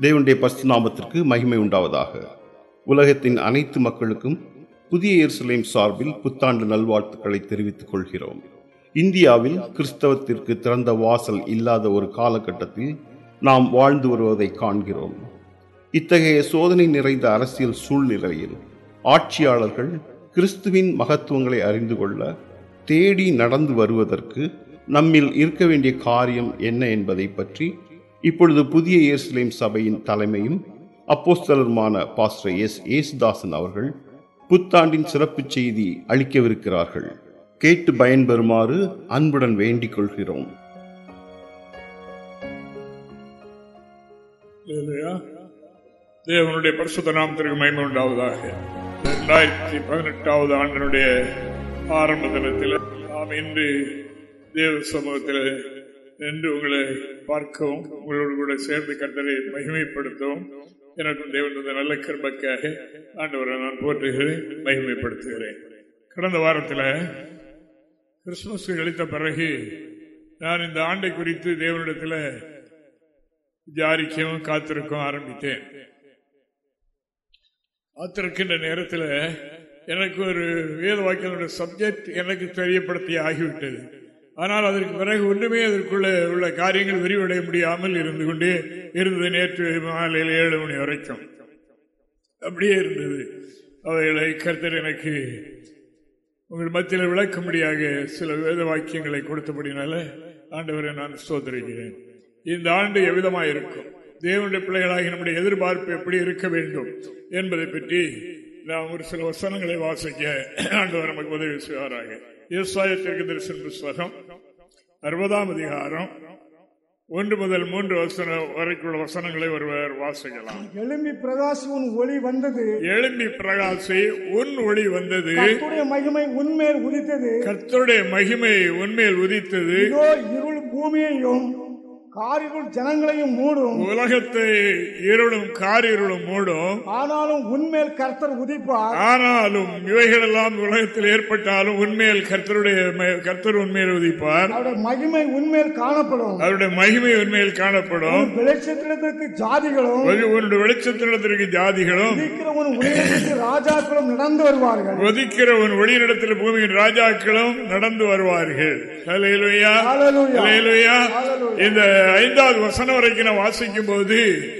தேவனுடைய பஸ்துநாமத்திற்கு மகிமை உண்டாவதாக. உலகத்தின் அனைத்து மக்களுக்கும் புதிய இயர்சலேம் சார்பில் புத்தாண்டு நல்வாழ்த்துக்களை தெரிவித்துக் கொள்கிறோம். இந்தியாவில் கிறிஸ்தவத்திற்கு திறந்த வாசல் இல்லாத ஒரு காலகட்டத்தில் நாம் வாழ்ந்து வருவதை காண்கிறோம். இத்தகைய சோதனை நிறைந்த அரசியல் சூழ்நிலையில் ஆட்சியாளர்கள் கிறிஸ்துவின் மகத்துவங்களை அறிந்து கொள்ள தேடி நடந்து வருவதற்கு நம்மில் இருக்க வேண்டிய காரியம் என்ன என்பதை பற்றி இப்பொழுது புதிய எருசலேம் சபையின் தலைமையும் அப்போஸ்தலருமான பாஸ்டர் எஸ். ஏசுதாசன் அவர்கள் புத்தாண்டின் சிறப்பு செய்தி அளிக்கவிருக்கிறார்கள். கேட்டு பயன்பெறுமாறு அன்புடன் வேண்டிக் கொள்கிறோம். தேவனுடைய பரிசுத்த நாமத்திற்கு மகிமை உண்டாவதாக. இரண்டாயிரத்தி பதினெட்டாவது ஆண்டினுடைய ஆரம்ப தினத்தில் நாம் இன்று தேவ சமூகத்தில் நின்று உங்களை பார்க்கவும் உங்களோடு கூட சேர்ந்து கர்த்தரை மகிமைப்படுத்தவும். எனக்கும் தேவனுடைய நல்ல கருமக்காக ஆண்டவரை நான் போற்றுகிறேன் மகிமைப்படுத்துகிறேன். கடந்த வாரத்தில் கிறிஸ்துமஸ் கழித்த பிறகு நான் இந்த ஆண்டை குறித்து தேவனிடத்தில் ஜாரிக்கவும் காத்திருக்கவும் ஆரம்பித்தேன். காத்திருக்கின்ற நேரத்தில் எனக்கு ஒரு வேத வாக்கியனுடைய சப்ஜெக்ட் எனக்கு தெரியப்படுத்தி ஆகிவிட்டது ஆனால் அதற்கு பிறகு ஒன்றுமே அதற்குள்ள உள்ள காரியங்கள் விரிவடைய முடியாமல் இருந்து கொண்டே இருந்தது. நேற்று மாலையில் ஏழு மணி வரைக்கும் அப்படியே இருந்தது. அவைகளை கருத்தர் எனக்கு உங்கள் மத்தியில் விளக்கும்படியாக சில வேத வாக்கியங்களை கொடுத்தபடினால ஆண்டவரை நான் சோதரிக்கிறேன் இந்த ஆண்டு எவ்விதமாக இருக்கும்? தேவனுடைய பிள்ளைகளாகி நம்முடைய எதிர்பார்ப்பு எப்படி இருக்க வேண்டும் என்பதை பற்றி நாம் ஒரு சில வசனங்களை வாசிக்க ஆண்டவர் நமக்கு உதவி செய்வாராக. விவசாயத்திற்கு தரிசன புஸ்தகம் அறுபதாம் அதிகாரம். ஒன்று முதல் மூன்று வசனம் வரைக்குள்ள வசனங்களை ஒருவர் வாசிக்கலாம். எழும்பி பிரகாசி உன் ஒளி வந்தது. எழும்பி பிரகாசி உன் ஒளி வந்தது. கர்த்தருடைய மகிமை உன்மேல் உதித்தது. கர்த்தருடைய மகிமை உன்மேல் உதித்தது. இருள் பூமியையும் காரிருள் ஜனங்களையும் மூடும். உலகத்தை இருளும் காரிருளும் மூடும். ஆனாலும் உன்மேல் கர்த்தர் உதிப்பார். ஆனாலும் இவைகள் எல்லாம் உலகத்தில் ஏற்பட்டாலும் உண்மையில் கர்த்தருடைய கர்த்தர் உண்மையில் உதிப்பார். அவருடைய மகிமை உன்மேல் காணப்படும். அவருடைய மகிமை உண்மையில் காணப்படும். வெளிச்சத்திடத்திற்கு ஜாதிகளும் உன்னுடைய வெளிச்சத்தினத்திற்கு ஜாதிகளும் ராஜாக்களும் நடந்து வருவார்கள். ஒதிக்கிற உன் ஒளியிடத்தில் பூமியின் ராஜாக்களும் நடந்து வருவார்கள். இந்த ஐந்தாவது வசனம் வரைக்கும் நான் வாசிக்கும் போது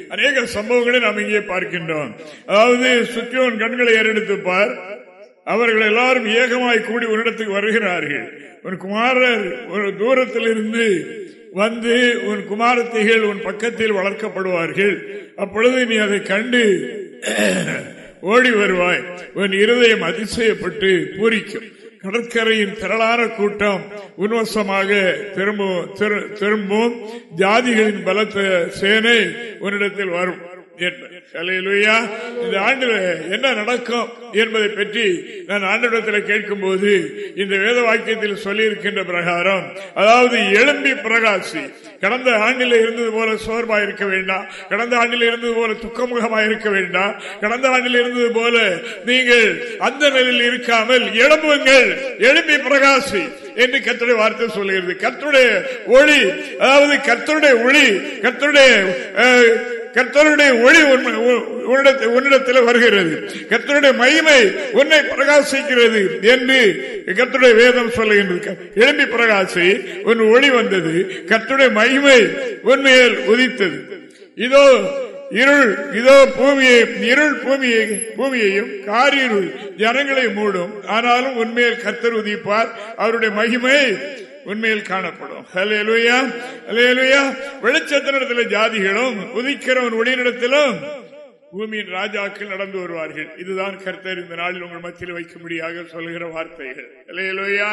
அநேக சம்பவங்களை நாம் இங்கே பார்க்கின்றோம். அதாவது சுற்றியோன் கண்களை ஏறெடுத்துப்பார். அவர்கள் எல்லாரும் ஏகமாய் கூடி ஒரு இடத்துக்கு வருகிறார்கள். ஒரு குமாரர் ஒரு தூரத்தில் இருந்து வந்து உன் குமாரத்தைகள் உன் பக்கத்தில் வளர்க்கப்படுவார்கள். அப்பொழுது நீ அதை கண்டு ஓடி வருவாய். உன் இருதயம் அதிசயப்பட்டு பூரிக்கும். கடற்கரையின் திரளான கூட்டம் உன்வசமாக திரும்பும் திரு- திரும்பும். ஜாதிகளின் பலத்த சேனை உன்னிடத்தில் வரும். இந்த ஆண்டு என்ன நடக்கும் என்பதை பற்றி நான் ஆண்டிடத்தில் கேட்கும் போது இந்த வேத வாக்கியத்தில் சொல்லி இருக்கின்ற பிரகாரம் அதாவது எழும்பி பிரகாசி. கடந்த ஆண்டில் இருந்தது போல சோர்வா இருக்க வேண்டாம். கடந்த ஆண்டில் இருந்தது போல துக்கமுகமா இருக்க வேண்டாம். கடந்த ஆண்டில் இருந்தது போல நீங்கள் அந்த நிலையில் இருக்காமல் எழும்புங்கள். எழும்பி பிரகாசி என்று கத்துடைய வார்த்தை சொல்லுகிறது. கத்துடைய ஒளி அதாவது கத்துடைய ஒளி கத்துடைய கத்தருடைய ஒளி உன்னிடத்தில் வருகிறது. கத்தருடைய மகிமை உன்னை பிரகாசிக்கிறது என்று கத்துடைய வேதம் சொல்லுகின்றது. எழும்பி பிரகாசி உன் ஒளி வந்தது. கத்துடைய மகிமை உண்மையில் உதித்தது. இதோ இருள் இதோ பூமியை இருள் பூமியை பூமியையும் காரிருள் ஜனங்களை மூடும். ஆனாலும் உண்மையில் கத்தர் உதிப்பார். அவருடைய மகிமை உண்மையில் காணப்படும். வெளிச்சத்தினிடத்தில் ஜாதிகளும் உதிக்கிறவன் ஒளியினிடத்திலும் பூமியின் ராஜாக்கள் நடந்து வருவார்கள். இதுதான் கர்த்தர் இந்த நாளில் உங்கள் மத்தியில் வைக்கும்படியாக சொல்லுகிற வார்த்தைகள். அலையலோயா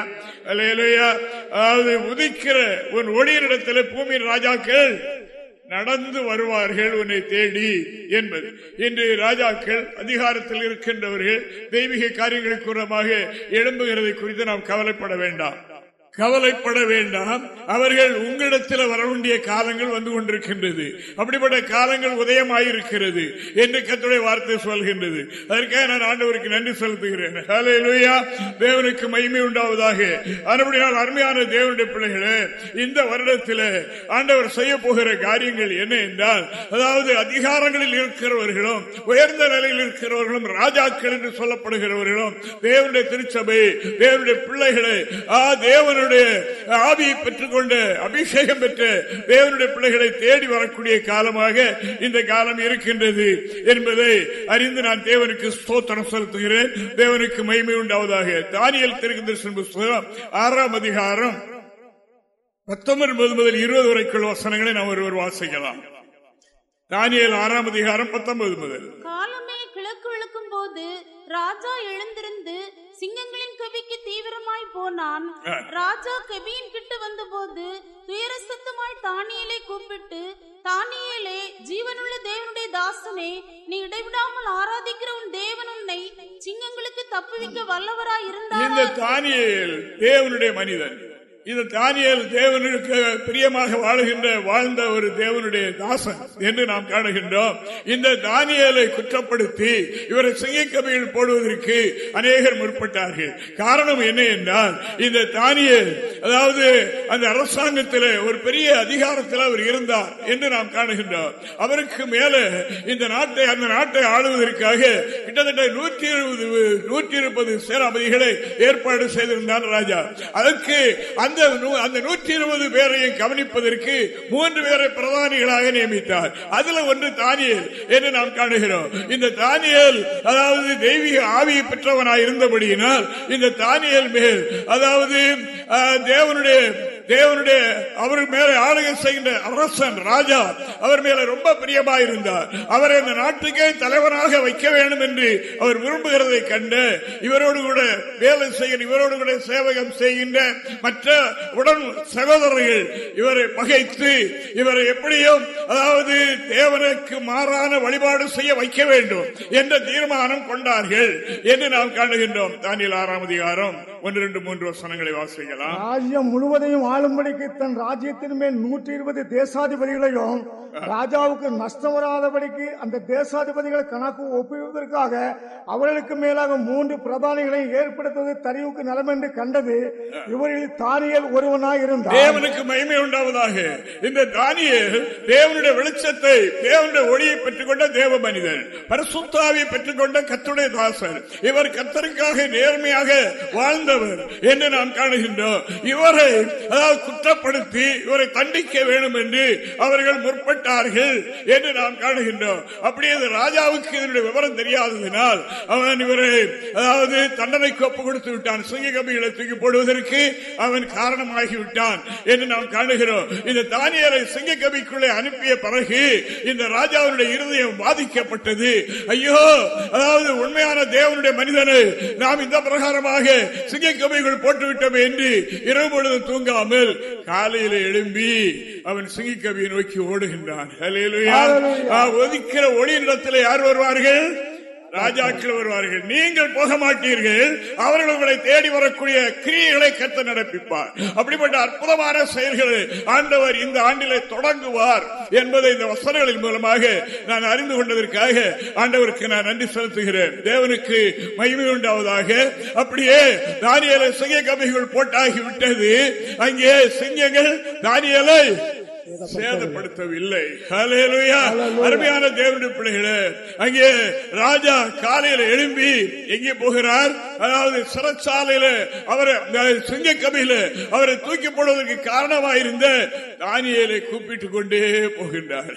அலையலோயா அதாவது உதிக்கிற உன் ஒளியினிடத்தில் பூமியின் ராஜாக்கள் நடந்து வருவார்கள் உன்னை தேடி என்பது. இன்று ராஜாக்கள் அதிகாரத்தில் இருக்கின்றவர்கள் தெய்வீக காரியங்களுக்கு கூறமாக எழும்புகிறதை குறித்து நாம் கவலைப்பட வேண்டாம். கவலைப்பட வேண்டாம். அவர்கள் உங்களிடத்தில் வர வேண்டிய காலங்கள் வந்து கொண்டிருக்கின்றது. அப்படிப்பட்ட காலங்கள் உதயமாயிருக்கிறது என்று கத்துடைய வார்த்தை சொல்கின்றது. அதற்காக நான் ஆண்டவருக்கு நன்றி செலுத்துகிறேன். தேவனுக்கு மகிமை உண்டாவதாக. அதுபடியால் அருமையான தேவனுடைய பிள்ளைகளே இந்த வருடத்தில் ஆண்டவர் செய்ய போகிற காரியங்கள் என்ன என்றால் அதாவது அதிகாரங்களில் இருக்கிறவர்களும் உயர்ந்த நிலையில் இருக்கிறவர்களும் ராஜாக்கள் என்று சொல்லப்படுகிறவர்களும் தேவனுடைய திருச்சபை தேவனுடைய பிள்ளைகளை ஆ தேவனுடைய ஆவியை பெற்றுக்கொண்டு அபிஷேகம் பெற்று தேவனுடைய பிள்ளைகளை தேடி வரக்கூடிய காலமாக இந்த காலம் இருக்கின்றது என்பதை அறிந்து நான் தேவனுக்கு ஸ்தோத்திரம் செலுத்துகிறேன். தேவனுக்கு மகிமை உண்டாவதாக. தானியல் திருக்குதர்சன் புஸ்தகம் ஆறாம் அதிகாரம் பத்தொன்பது முதல் இருபது வரைக்குள்ள வசனங்களை நாம் ஒருவர் வாசிக்கலாம். தானியல் ஆறாம் அதிகாரம் பத்தொன்பது முதல். காலமே கிழக்கு விழுக்கும் போது ராஜா எழுந்திருந்து சிங்கங்களின் கவிக்கு தீவிரமாய் போனான். ராஜா கவியின் கிட்ட வந்தபோது துயரசத்தமாய் தானியேலை கூப்பிட்டு தானியேலே ஜீவனுள்ள தேவனுடைய தாசனே நீ இடைவிடாமல் ஆராதிக்கிற உன் தேவன் உன்னை சிங்கங்களுக்கு தப்புவிக்க வல்லவராய் இந்த இருந்தாரா தானியேல் தேவனுடைய மனிதன். இந்த தானியல் தேவனுக்கு பிரியமாக வாழுகின்ற வாழ்ந்த ஒரு தேவனுடைய தாசன் என்று நாம் காணுகின்றோம். இந்த தானியலை குற்றப்படுத்தி இவரை சிங்கக்கபியில் போடுவதற்கு அநேகர் முற்பட்டார்கள். காரணம் என்ன என்றால் இந்த தானியல் அதாவது அந்த அரசாங்கத்தில் ஒரு பெரிய அதிகாரத்தில் அவர் இருந்தார் என்று நாம் காணுகின்றோம். அவருக்கு மேல இந்த நாட்டை அந்த நாட்டை ஆளுவதற்காக கிட்டத்தட்ட நூற்றி இருபது நூற்றி இருபது சேனாபதிகளை ஏற்பாடு செய்திருந்தார் ராஜா. அதற்கு அந்த நூ- அந்த நூற்றி இருபது பேரையும் கவனிப்பதற்கு மூன்று பேரை பிரதானிகளாக நியமித்தார். அதுல ஒன்று தானியல் என்று நாம் காணுகிறோம். இந்த தானியல் அதாவது தெய்வீக ஆவியை பெற்றவனாய் இருந்தபடியினால் இந்த தானியல் மேல் அதாவது தேவனுடைய தேவனுடைய அவர் மேல ஆளுகை செய்கின்ற அரசன் ராஜா அவர் மேல ரொம்ப பிரியமா இருந்தார் அவரை இந்த நாட்டுக்கே தலைவராக வைக்க வேண்டும் என்று அவர் விரும்புகிறதை கண்டு இவரோடு கூட வேலை செய்கிற இவரோடு கூட சேவகம் செய்கின்ற மற்ற உடன் சகோதரர்கள் இவரை பகைத்து இவரை எப்படியும் அதாவது தேவனுக்கு மாறான வழிபாடு செய்ய வைக்க வேண்டும் என்ற தீர்மானம் கொண்டார்கள் என்று நாம் காணுகின்றோம். தானியல் ஆறாம் அதிகாரம். ஒன்று இரண்டு மூன்று வசனங்களை வாசிக்கலாம். ராஜ்யம் முழுவதையும் ஆளும்படிக்கு தன் ராஜ்யத்தின் மேல் நூற்றி இருபது தேசாதிபதிகளையும் ராஜாவுக்கு நஷ்டம் வராதபடிக்கு அந்த தேசாதிபதிகளை கணக்கு ஒப்புவதற்காக அவர்களுக்கு மேலாக மூன்று பிரதானிகளையும் ஏற்படுத்துவது தரிவுக்கு நலம் என்று கண்டது. இவரில் தானியல் ஒருவனாய் இருந்தார் தேவனுக்கு மகிமை உண்டாவதாக. இந்த தானியேல் தேவனுடைய வெளிச்சத்தை தேவனுடைய ஒளியை பெற்றுக்கொண்ட தேவ மனிதன் பரிசுத்தாவியை பெற்றுக்கொண்ட கத்துடைய தாசர். இவர் கத்தருக்காக நேர்மையாக நல்லவர் என்று நாம் காணுகின்றோம். இவரை அதாவது குற்றப்படுத்தி இவரை தண்டிக்க வேண்டும் என்று அவர்கள் முற்பட்டார்கள் என்று நாம் காணுகின்றோம். அப்படியே இந்த ராஜாவுக்கு இதனுடைய விவரம் தெரியாததினால் அவன் இவரை அதாவது தண்டனைக்கு ஒப்பு கொடுத்து விட்டான். சுங்க கபிகளை தூக்கி போடுவதற்கு அவன் காரணமாகிவிட்டான் என்று நாம் காணுகிறோம். இந்த தானியரை சுங்க கபிக்குள்ளே அனுப்பிய பிறகு இந்த ராஜாவுடைய இருதயம் பாதிக்கப்பட்டது ஐயோ அதாவது உண்மையான தேவனுடைய மனிதனை நாம் இந்த பிரகாரமாக சிங்க கபிகள் போட்டுவிட்டோம் என்று இரவு பொழுதும் தூங்காமல் காலையில எழும்பி அவன் சிங்க கபியை நோக்கி ஓடுகின்றான். ஒதுக்கிற ஒளியிடத்தில் யார் வருவார்கள்? ராஜாக்கள் வருவார்கள். நீங்கள் போக மாட்டீர்கள் அவர்கள் உங்களை தேடி வரக்கூடிய கிரியைகளை கத்த நடப்பிப்பார். அப்படிப்பட்ட அற்புதமான செயல்களை ஆண்டவர் இந்த ஆண்டிலே தொடங்குவார் என்பதை இந்த வசனங்களின் மூலமாக நான் அறிந்து கொண்டதற்காக ஆண்டவருக்கு நான் நன்றி செலுத்துகிறேன். தேவனுக்கு மகிமை உண்டாவதாக. அப்படியே தானியலை சிங்க கபிகள் போட்டாகி விட்டது அங்கே சிங்கங்கள் தானியலை சேதப்படுத்தவில்லை. அருமையான தேவனுடைய பிள்ளைகளே அங்கே ராஜா காலையில் எழும்பி எங்கே போகிறார்? அதாவது சிறைச்சாலையில அவர் சிங்க கபையில அவரை தூக்கி போடுவதற்கு காரணமாயிருந்த தானியலை கூப்பிட்டுக் கொண்டே போகின்றார்.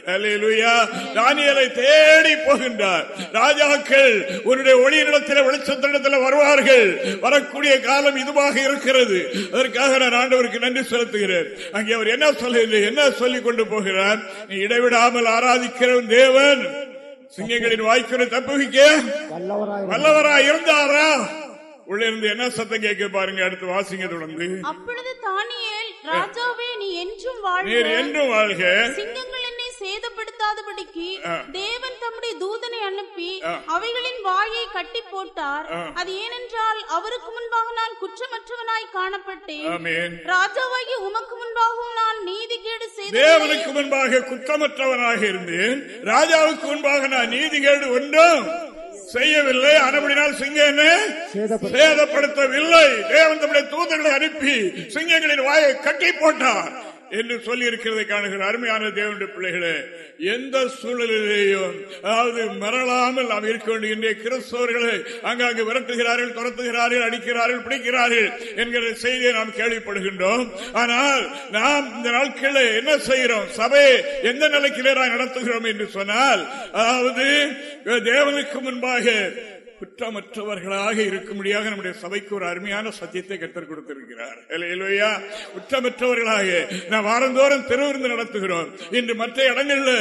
தானியலை தேடி போகின்றார். ராஜாக்கள் உன்னுடைய ஒளியிடத்தில் வெளிச்சத்திடத்தில் வருவார்கள். வரக்கூடிய காலம் இதுவாக இருக்கிறது. அதற்காக நான் ஆண்டவருக்கு நன்றி செலுத்துகிறேன். அங்கே அவர் என்ன சொல்ல என்ன சொல்லிக் கொண்டு போகிறார். நீ இடைவிடாமல் ஆராதிக்கிற தேவன். சிங்கங்களின் வாய்க்குறை தப்புவிக்க. வல்லவராய் வல்லவரா இருந்தாரா? உள்ள இருந்து என்ன சத்தம் கேட்க பாருங்க அடுத்து வாசிங்க தொடர்ந்து. அப்பொழுது தானியேல் ராஜாவே நீ என்றும் நீர் வாழ்க என்றும் வாழ்க. சிங்கங்கள் என்னை சேதப்படுத்தாதபடிக்கு. தேவன் தம்முடைய தூதனை அனுப்பி. அவைகளின் வாயை கட்டி போட்டார். அது ஏனென்றால் அவருக்கு முன்பாக நான் குற்றமற்றவனாய் காணப்பட்டேன். ராஜாவாகி உமக்கு முன்பாகவும் நான் நீதிகேடு செய்த தேவனுக்கு முன்பாக குற்றமற்றவனாக இருந்தேன். ராஜாவுக்கு முன்பாக நான் நீதிகேடு ஒன்றும் செய்யவில்லை. அனுபடினால் சிங்கன்னு சேதப்படுத்தவில்லை. தேவன் தம்முடைய தூதர்களை அனுப்பி சிங்கங்களின் வாயை கட்டி போட்டார். என்று சொல்லி இருக்கிறதை காணுகிற அருமையான தேவனுடைய பிள்ளைகளே எந்த சூழலிலேயும் அதாவது மறலாமல் நாம் இருக்க வேண்டும். இன்றைய கிறிஸ்தவர்களை அங்காங்கு விரட்டுகிறார்கள் துரத்துகிறார்கள் அடிக்கிறார்கள் பிடிக்கிறார்கள் என்கிற செய்தியை நாம் கேள்விப்படுகின்றோம். ஆனால் நாம் இந்த நாட்களில் என்ன செய்கிறோம்? சபையை எந்த நிலைக்கிலே நேராக நடத்துகிறோம் என்று சொன்னால் அதாவது தேவனுக்கு முன்பாக குற்றமற்றவர்களாக இருக்கும்படியாக நம்முடைய சபைக்கு ஒரு அருமையான சத்தியத்தை கத்தர் கொடுத்திருக்கிறார். இல்லையா குற்றமற்றவர்களாக நாம் வாரந்தோறும் திருவிருந்து நடத்துகிறோம். இன்று மற்ற இடங்கள்ல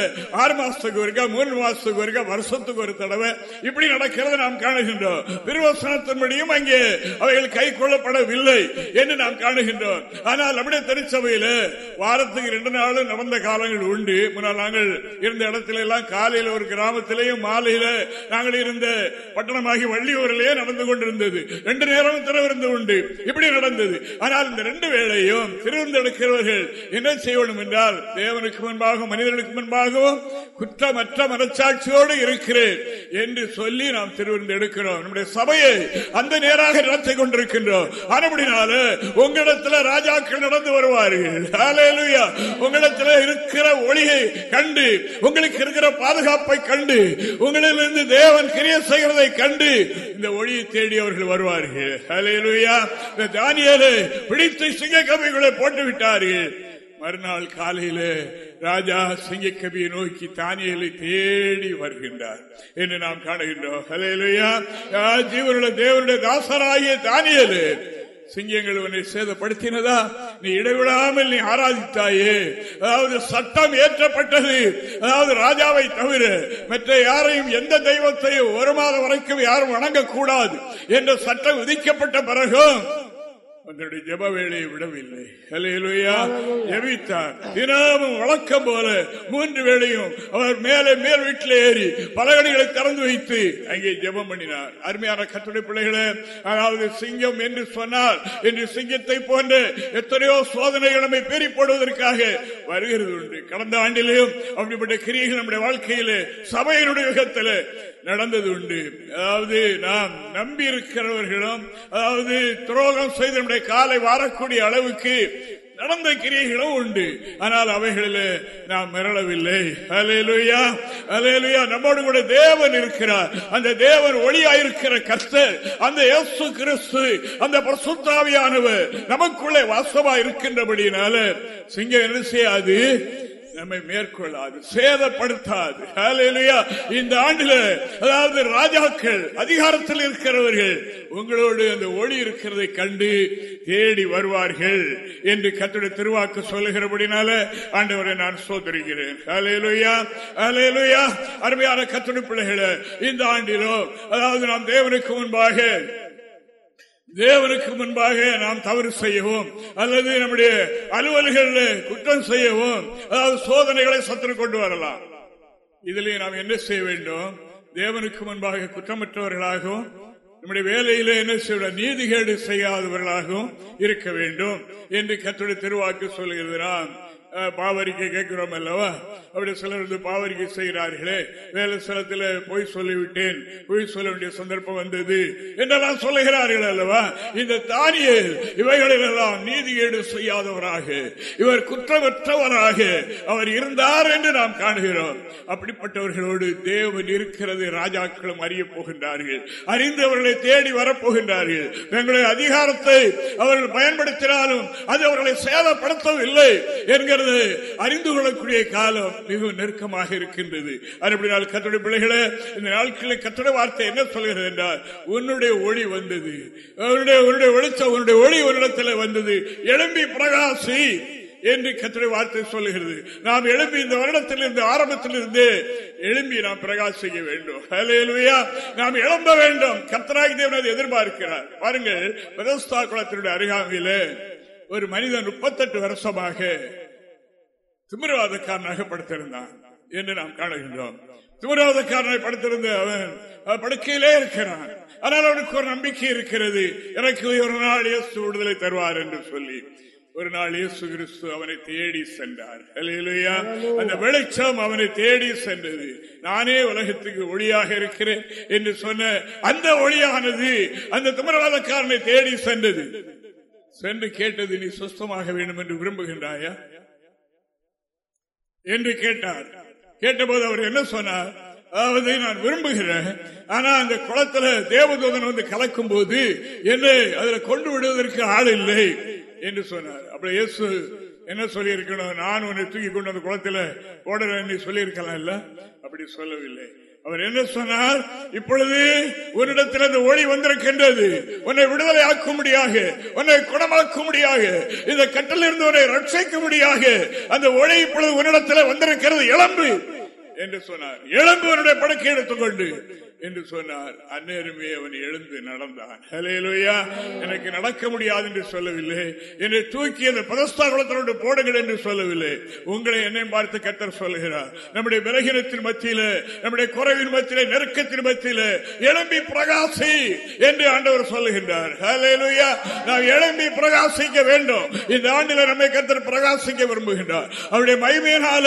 ஆறு மாசத்துக்கு ஒருக்கா மூன்று மாசத்துக்கு ஒருக்கா வருஷத்துக்கு ஒரு தடவை இப்படி நடக்கிறது நாம் காணுகின்றோம். திருவசனத்தின்படியும் அங்கே அவைகள் கை கொள்ளப்படவில்லை என்று நாம் காணுகின்றோம். ஆனால் நம்முடைய திருச்சபையில வாரத்துக்கு ரெண்டு நாளும் நடந்த காலங்கள் உண்டு. முன்னால் நாங்கள் இருந்த இடத்துல எல்லாம் காலையில் ஒரு கிராமத்திலேயும் மாலையில நாங்கள் இருந்த பட்டணமாகி வள்ளியூரிலே நடந்து கொண்டிருந்தது. ரெண்டு நேரம் திறவிருந்து உண்டு. இப்படி நடந்தது. ஆனால் இந்த ரெண்டு வேளையும் திருவிருந்தெடுக்கிறவர்கள் என்ன செய்யணும் என்றால் தேவனுக்கு முன்பாகவும் மனிதனுக்கு முன்பாகவும் குற்றமற்ற மனச்சாட்சியோடு இருக்கிறேன் என்று சொல்லி நாம் திருவிருந்து எடுக்கிறோம். நம்முடைய சபையை அந்த நேராக நடத்தி கொண்டிருக்கின்றோம். ஆனபடினால உங்களிடத்துல ராஜாக்கள் நடந்து வருவார்கள். ஹalleluya. உங்களிடத்துல இருக்கிற ஒளியை கண்டு உங்களுக்கு இருக்கிற பாதுகாப்பை கண்டு உங்களிலிருந்து தேவன் கிரிய செய்கிறதை கண்டு இந்த ஒளியை தேடி அவர்கள் வருவார்கள் ஹalleluya. இந்த தானியேலை பிடித்து சிங்க கவிகளை போட்டு விட்டார்கள் மறுநாள் காலையில ராஜா சிங்கக்கவியை நோக்கி தானியலை தேடி வருகின்றார் என்று நாம் காணுகின்றோம் ஹalleluya. ஜீவனுடைய தேவனுடைய தாசராகிய தானியலு சிங்கங்கள் உன்னை சேதப்படுத்தினதா? நீ இடைவிடாமல் நீ ஆராதித்தாயே. அதாவது சட்டம் ஏற்றப்பட்டது. அதாவது ராஜாவை தவிர மற்ற யாரையும் எந்த தெய்வத்தையும் ஒரு மாதம் வரைக்கும் யாரும் வணங்கக்கூடாது என்ற சட்டம் விதிக்கப்பட்ட பிறகும் உன்னுடைய ஜெப வேலையை விடவில்லை. ஜெபித்தார். தினமும் வழக்கம் போல மூன்று வேளையும் அவர் மேலே மேல் வீட்டில் ஏறி பலகடிகளை திறந்து வைத்து அங்கே ஜெபம் பண்ணினார். அருமையான கட்டுரை பிள்ளைகளே அதாவது சிங்கம் என்று சொன்னால் என்று சிங்கத்தை போன்ற எத்தனையோ சோதனைகள் நம்மை பெரி போடுவதற்காக வருகிறது உண்டு. கடந்த ஆண்டிலேயும் அப்படிப்பட்ட கிரியைகள் நம்முடைய வாழ்க்கையிலே சபையினுடைய யுகத்திலே நடந்தது உண்டு அதாவது நாம் நம்பி இருக்கிறவர்களும் அதாவது துரோகம் செய்த நம்முடைய காலை வாரக்கூடிய அளவுக்கு நடந்த கிரியைகளும் உண்டு. ஆனால் அவைகளில் நாம் மிரளவில்லை. அலையலுயா அலையலுயா நம்மோடு கூட தேவன் இருக்கிறார். அந்த தேவன் ஒளியாயிருக்கிற கர்த்தர் அந்த இயேசு கிறிஸ்து அந்த பிரசுத்தாவியானவர் நமக்குள்ளே வாசமா இருக்கின்றபடினால சிங்கம் என்ன செய்யாது? நம்மை மேற்கொள்ளாது சேதப்படுத்தாது இந்த ஆண்டில் அதாவது ராஜாக்கள் அதிகாரத்தில் இருக்கிறவர்கள் உங்களோடு அந்த ஒளி இருக்கிறதை கண்டு தேடி வருவார்கள் என்று கத்துடைய திருவாக்கு சொல்லுகிறபடினால ஆண்டவரை நான் சோதரிகிறேன் ஹalleluya. ஹalleluya. அருமையான கத்துடைய பிள்ளைகளை இந்த ஆண்டிலோ அதாவது நாம் தேவனுக்கு முன்பாக தேவனுக்கு முன்பாக நாம் தவறு செய்யவும் அல்லது நம்முடைய அலுவல்களில் குற்றம் செய்யவும் அதாவது சோதனைகளை சத்துரு கொண்டு வரலாம். இதிலே நாம் என்ன செய்ய வேண்டும்? தேவனுக்கு முன்பாக குற்றமற்றவர்களாகவும் நம்முடைய வேலையில என்ன செய்ய நீதிகேடு செய்யாதவர்களாகவும் இருக்க வேண்டும் என்று கத்துடைய திருவாக்கு சொல்கிறது நான் பாவரிக்கை கேட்கிறோம் அல்லவா? அப்படி சிலர் வந்து பாவரிக்கை செய்கிறார்களே. வேலை சிலத்தில் பொய் சொல்லிவிட்டேன். பொய் சொல்ல வேண்டிய சந்தர்ப்பம் வந்தது என்றெல்லாம் சொல்லுகிறார்கள் அல்லவா? இந்த தானியல் இவைகளிலெல்லாம் நீதிகேடு செய்யாதவராக இவர் குற்றமற்றவராக அவர் இருந்தார் என்று நாம் காணுகிறோம். அப்படிப்பட்டவர்களோடு தேவன் இருக்கிறது ராஜாக்களும் அறிய போகின்றார்கள். அறிந்து அவர்களை தேடி வரப்போகின்றார்கள். தங்களுடைய அதிகாரத்தை அவர்கள் பயன்படுத்தினாலும் அது அவர்களை சேதப்படுத்தவில்லை இருக்கிறது. அறிந்து கொள்ளக்கூடிய காலம் மிகவும் நெருக்கமாக இருக்கின்றது. அப்படினால் கத்தடி பிள்ளைகளே இந்த நாட்களில் கத்தோட வார்த்தை என்ன சொல்கிறது என்றால் உன்னுடைய ஒளி வந்தது. உன்னுடைய உன்னுடைய வெளிச்சம் உன்னுடைய ஒளி உன்னிடத்தில் வந்தது. எழும்பி பிரகாசி என்று கத்துடைய வார்த்தை சொல்லுகிறது. நாம் எழும்பி இந்த வருடத்திலிருந்து ஆரம்பத்திலிருந்து எழும்பி நாம் பிரகாசிக்க வேண்டும். நாம் எழும்ப வேண்டும். கத்தராகி தேவன் எதிர்பார்க்கிறார். பாருங்கள் பெதஸ்தா குளத்தினுடைய அருகாமையில ஒரு மனிதன் முப்பத்தெட்டு வருஷமாக திமிரவாதக்காரனாக படுத்திருந்தான் என்று நாம் காணுகின்றோம். திமுறாவதக்காரனை படுத்திருந்த அவன் படுக்கையிலே இருக்கிறான். ஆனால் அவனுக்கு ஒரு நம்பிக்கை இருக்கிறது. எனக்கு ஒரு நாள் இயேசு விடுதலை தருவார் என்று சொல்லி. ஒரு நாள் இயேசு கிறிஸ்து அவனை தேடி சென்றார். அந்த வெளிச்சம் அவனை தேடி சென்றது. நானே உலகத்துக்கு ஒளியாக இருக்கிறேன் என்று சொன்ன அந்த ஒளியானது அந்த திமிரவாதக்காரனை தேடி சென்றது. சென்று கேட்டது நீ சுஸ்தமாக வேண்டும் என்று விரும்புகின்றாயா? என்று கேட்டார். கேட்டபோது அவர் என்ன சொன்னார்? அதாவது நான் விரும்புகிறேன். ஆனா அந்த குளத்துல தேவதூதன் வந்து கலக்கும் போது என்னை அதுல கொண்டு விடுவதற்கு ஆள் இல்லை என்று சொன்னார். அப்படி இயேசு என்ன சொல்லி இருக்கணும் நான் உன்னை தூக்கி கொண்டு அந்த குளத்துல போடுறேன் சொல்லியிருக்கலாம் இல்ல? அப்படி சொல்லவில்லை. அவர் என்ன சொன்னார்? இப்பொழுது உன்னிடத்தில் அந்த ஒளி வந்திருக்கின்றது. உன்னை விடுதலை ஆக்கும்படியாக உன்னை குணமாக்கும்படியாக இந்த கட்டிலிருந்து உன்னை ரட்சிக்கும்படியாக அந்த ஒளி இப்பொழுது உன்னிடத்தில் வந்திருக்கிறது. இளம்பு என்று சொன்னார். இளம்பு உன்னுடைய படுக்கை எடுத்துக்கொண்டு என்று சொன்னார். அந்நேரமே அவன் எழுந்து நடந்தான். ஹலேலுயா எனக்கு நடக்க முடியாது என்று சொல்லவில்லை. என்னை தூக்கி அந்த பதஸ்தாகுலத்தோடு போடுங்கள் என்று சொல்லவில்லை. உங்களை என்னை பார்த்து கத்தர் சொல்லுகிறார். நம்முடைய விலகினத்தின் மத்தியில நம்முடைய குறைவின் மத்தியில நெருக்கத்தின் மத்தியில எழும்பி பிரகாசி என்று ஆண்டவர் சொல்லுகின்றார். ஹலேலுயா நாம் எழும்பி பிரகாசிக்க வேண்டும். இந்த ஆண்டில நம்மை கத்தர் பிரகாசிக்க விரும்புகின்றார். அவருடைய மைமையினால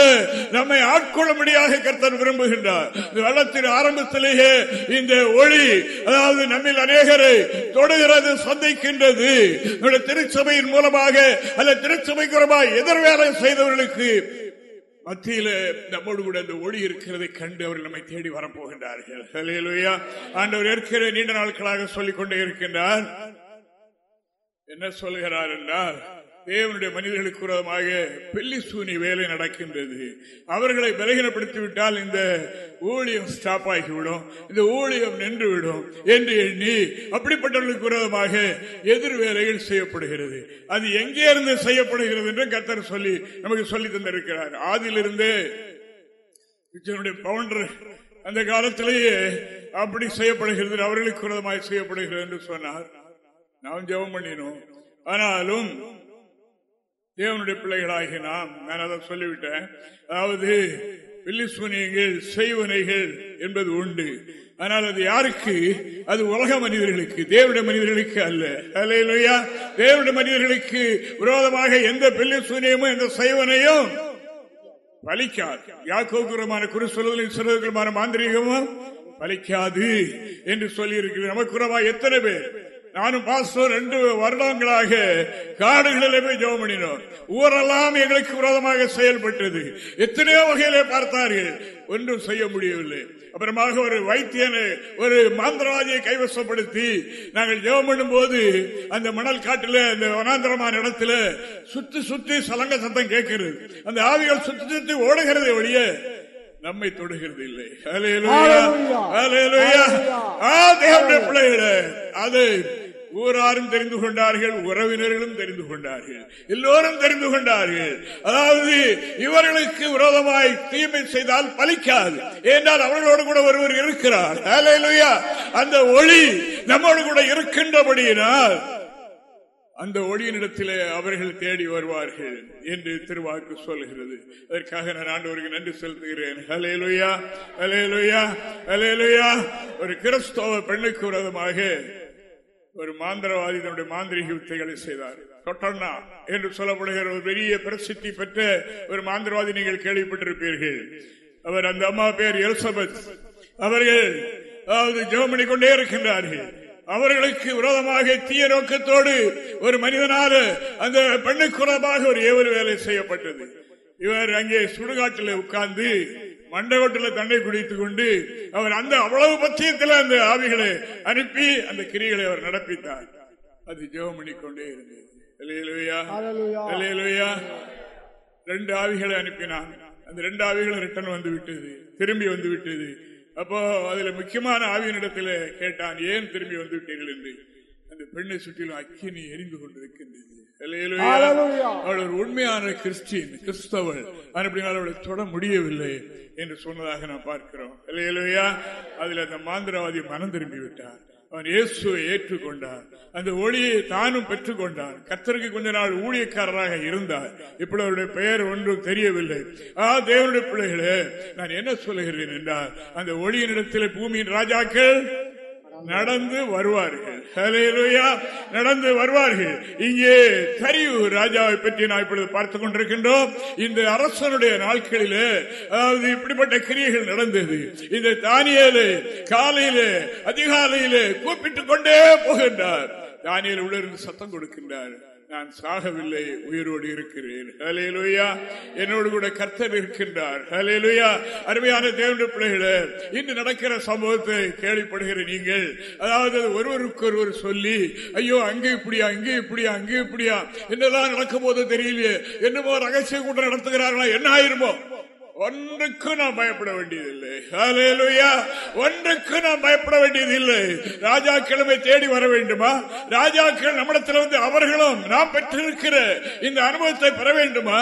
நம்மை ஆட்கொள்ளும்படியாக கர்த்தர் விரும்புகின்றார். வெள்ளத்தின் ஆரம்பத்திலேயே இந்த ஒளி அதாவது நம்மில் அநேகரை தொடுகிறது சந்திக்கின்றது. நம்முடைய திருச்சபையின் மூலமாக அல்ல திருச்சபைக்கு மூலமாக எதிர்வேலை செய்தவர்களுக்கு மத்தியில நம்மோடு கூட அந்த ஒளி இருக்கிறதை கண்டு அவர்கள் நம்மை தேடி வரப்போகின்றார்கள். ஆண்டவர் இருக்கிற நீண்ட நாட்களாக சொல்லிக் கொண்டே இருக்கின்றார். என்ன சொல்கிறார் என்றால் தேவனுடைய மனிதர்களுக்கு விரோதமாக பெல்லி சூனி வேலை நடக்கின்றது. அவர்களை பலகீனப்படுத்திவிட்டால் இந்த ஊழியம் ஸ்டாப் ஆகிவிடும். இந்த ஊழியம் நின்றுவிடும் என்று எண்ணி அப்படிப்பட்டவர்களுக்கு விரோதமாக எதிர் வேலைகள் செய்யப்படுகிறது. அது எங்கே இருந்து செய்யப்படுகிறது என்று கத்தர் சொல்லி நமக்கு சொல்லி தந்திருக்கிறார். ஆதிலிருந்து பவுண்டர் அந்த காலத்திலேயே அப்படி செய்யப்படுகிறது அவர்களுக்கு விரோதமாக செய்யப்படுகிறது என்று சொன்னார். நாம் ஜெபம் பண்ணினோம். ஆனாலும் தேவனுடைய பிள்ளைகளாகி நாம் நான் அதை சொல்லிவிட்டேன். அதாவது வில்லிசுவனியங்கள் செய்வனைகள் என்பது உண்டு. ஆனால் அது யாருக்கு? அது உலக மனிதர்களுக்கு தேவிட மனிதர்களுக்கு அல்ல. அல்லையா தேவிட மனிதர்களுக்கு விரோதமாக எந்த பில்லிசுவனியமும் எந்த செய்வனையும் பலிக்காது. யாக்கோபுரமான குரு சொல்லுதலின் மாந்திரிகமும் பலிக்காது என்று சொல்லி இருக்கிறது நமக்குறவா எத்தனை பேர்? நானும் பாஸ்டர் ரெண்டு வருடங்களாக காடுகளிலே போய் ஜெபம் பண்ணினோம். ஊரெல்லாம் எங்களுக்கு விரோதமாக செயல்பட்டது. எத்தனையோ வகையிலே பார்த்தார்கள். ஒன்றும் செய்ய முடியவில்லை. அப்புறமாக ஒரு வைத்தியனை ஒரு மாந்திரவாதியை கைவசப்படுத்தி நாங்கள் ஜெபம் பண்ணும் போது அந்த மணல் காட்டில அந்த வனாந்திரமான இடத்துல சுத்தி சுத்தி சலங்க சத்தம் கேட்கிறது. அந்த ஆவிகள் சுத்தி சுத்தி ஓடுகிறது ஒழிய நம்மை தொடுகிறது இல்லை. பிள்ளைகளே அது ஊராரும் தெரிந்து கொண்டார்கள் உறவினர்களும் தெரிந்து கொண்டார்கள் எல்லோரும் தெரிந்து கொண்டார்கள். அதாவது இவர்களுக்கு விரோதமாய் தீமை செய்தால் பலிக்காது. ஏனால் அவர்களோடு கூட ஒருவர் இருக்கிறார். அந்த ஒளி நம்மோடு கூட இருக்கின்றபடியினால் அந்த ஒளியினிடத்திலே அவர்கள் தேடி வருவார்கள் என்று திருவாக்கு சொல்கிறது. அதற்காக நான் ஆண்டவருக்கு நன்றி செலுத்துகிறேன். ஹலேலுயா ஹலேலுயா ஹலேலுயா ஒரு கிறிஸ்தவ பெண்ணுக்கு விரதமாக ஒரு மாந்திரவாதி தன்னுடைய மாந்திரிக வித்தைகளை செய்தார். தொட்டண்ணா என்று சொல்லப்படுகிற ஒரு பெரிய பிரசித்தி பெற்ற ஒரு மாந்திரவாதி நீங்கள் கேள்விப்பட்டிருப்பீர்கள். அவர் அந்த அம்மா பேர் எலிசபெத். அவர்கள் அதாவது ஜெபமணி கொண்டே இருக்கின்றார்கள். அவர்களுக்கு விரோதமாக தீய நோக்கத்தோடு ஒரு மனிதனால அந்த பெண்ணுக்குறமாக ஒரு ஏவல் வேலை செய்யப்பட்டது. இவர் அங்கே சுடுகாட்டில் உட்கார்ந்து மண்டகோட்டில் தண்ணை குடித்துக் கொண்டு அவர் அந்த அவ்வளவு பட்சத்தில் அந்த ஆவிகளை அனுப்பி அந்த கிரிகளை அவர் நடப்பித்தார். அது ஜெபம் பண்ணிக்கொண்டே இருந்தது. ரெண்டு ஆவிகளை அனுப்பினான். அந்த ரெண்டு ஆவிகளும் ரிட்டர்ன் வந்து விட்டது திரும்பி வந்து விட்டது அப்போ அதுல முக்கியமான ஆவியனிடத்தில் கேட்டான் ஏன் திரும்பி வந்து விட்டீர்கள் என்று. அந்த பெண்ணை சுற்றிலும் அக்கினி எரிந்து கொண்டிருக்கின்றது. அல்லேலூயா. அவள் ஒரு உண்மையான கிறிஸ்டின் கிறிஸ்தவள். அப்படினால் அவளை தொட முடியவில்லை என்று சொன்னதாக நாம் பார்க்கிறோம். அல்லேலூயா. அதில் அந்த மாந்திரவாதி மனம் திரும்பி விட்டார் அவன் இயேசுவை ஏற்றுக்கொண்டார். அந்த ஒளியை தானும் பெற்றுக்கொண்டார் கத்தருக்கு கொஞ்ச நாள் ஊழியக்காரராக இருந்தார். இப்படி அவருடைய பெயர் ஒன்றும் தெரியவில்லை. ஆ தேவனுடைய பிள்ளைகளே நான் என்ன சொல்லுகிறேன் என்றால் அந்த ஒளியினிடத்தில் பூமியின் ராஜாக்கள் நடந்து வருவார்கள். நடந்து வருவார்கள். இங்கே தரியு ராஜாவை பற்றி நான் இப்பொழுது பார்த்துக் கொண்டிருக்கின்றோம். இந்த அரசனுடைய நாட்களிலே அதாவது இப்படிப்பட்ட கிரியைகள் நடந்தது. இந்த தானியலே காலையிலே அதிகாலையிலே கூப்பிட்டுக் கொண்டே போகின்றார். தானியல் உள்ளிருந்து சத்தம் கொடுக்கின்றார். நான் சாகவில்லை உயிரோடு இருக்கிறேன். ஹலேலுயா என்னோடு கூட கர்த்தர் இருக்கின்றார். ஹலேலுயா அருமையான தேவனுடைய பிள்ளைகளே இன்று நடக்கிற சம்பவத்தை கேள்விப்படுகிற நீங்கள் அதாவது ஒருவருக்கொருவர் ஒருவருக்கு ஒருவர் சொல்லி ஐயோ அங்கே இப்படியா இங்கே இப்படியா அங்கே இப்படியா என்னதான் நடக்கும் போது தெரியலையே என்னமோ ரகசிய கூட்டம் நடத்துகிறார்களா என்ன ஆயிருமோ? ஒன்றுக்கும் நாம் பயப்பட வேண்டியதில்லை. ஹalleluya ஒன்றுக்கும் நாம் பயப்பட வேண்டியதில்லை. ராஜாக்கிழமை தேடி வர வேண்டுமா? ராஜாக்கள் நம்மிடத்தில் வந்து அவர்களும் நாம் பெற்றிருக்கிற இந்த அனுபவத்தை பெற வேண்டுமா?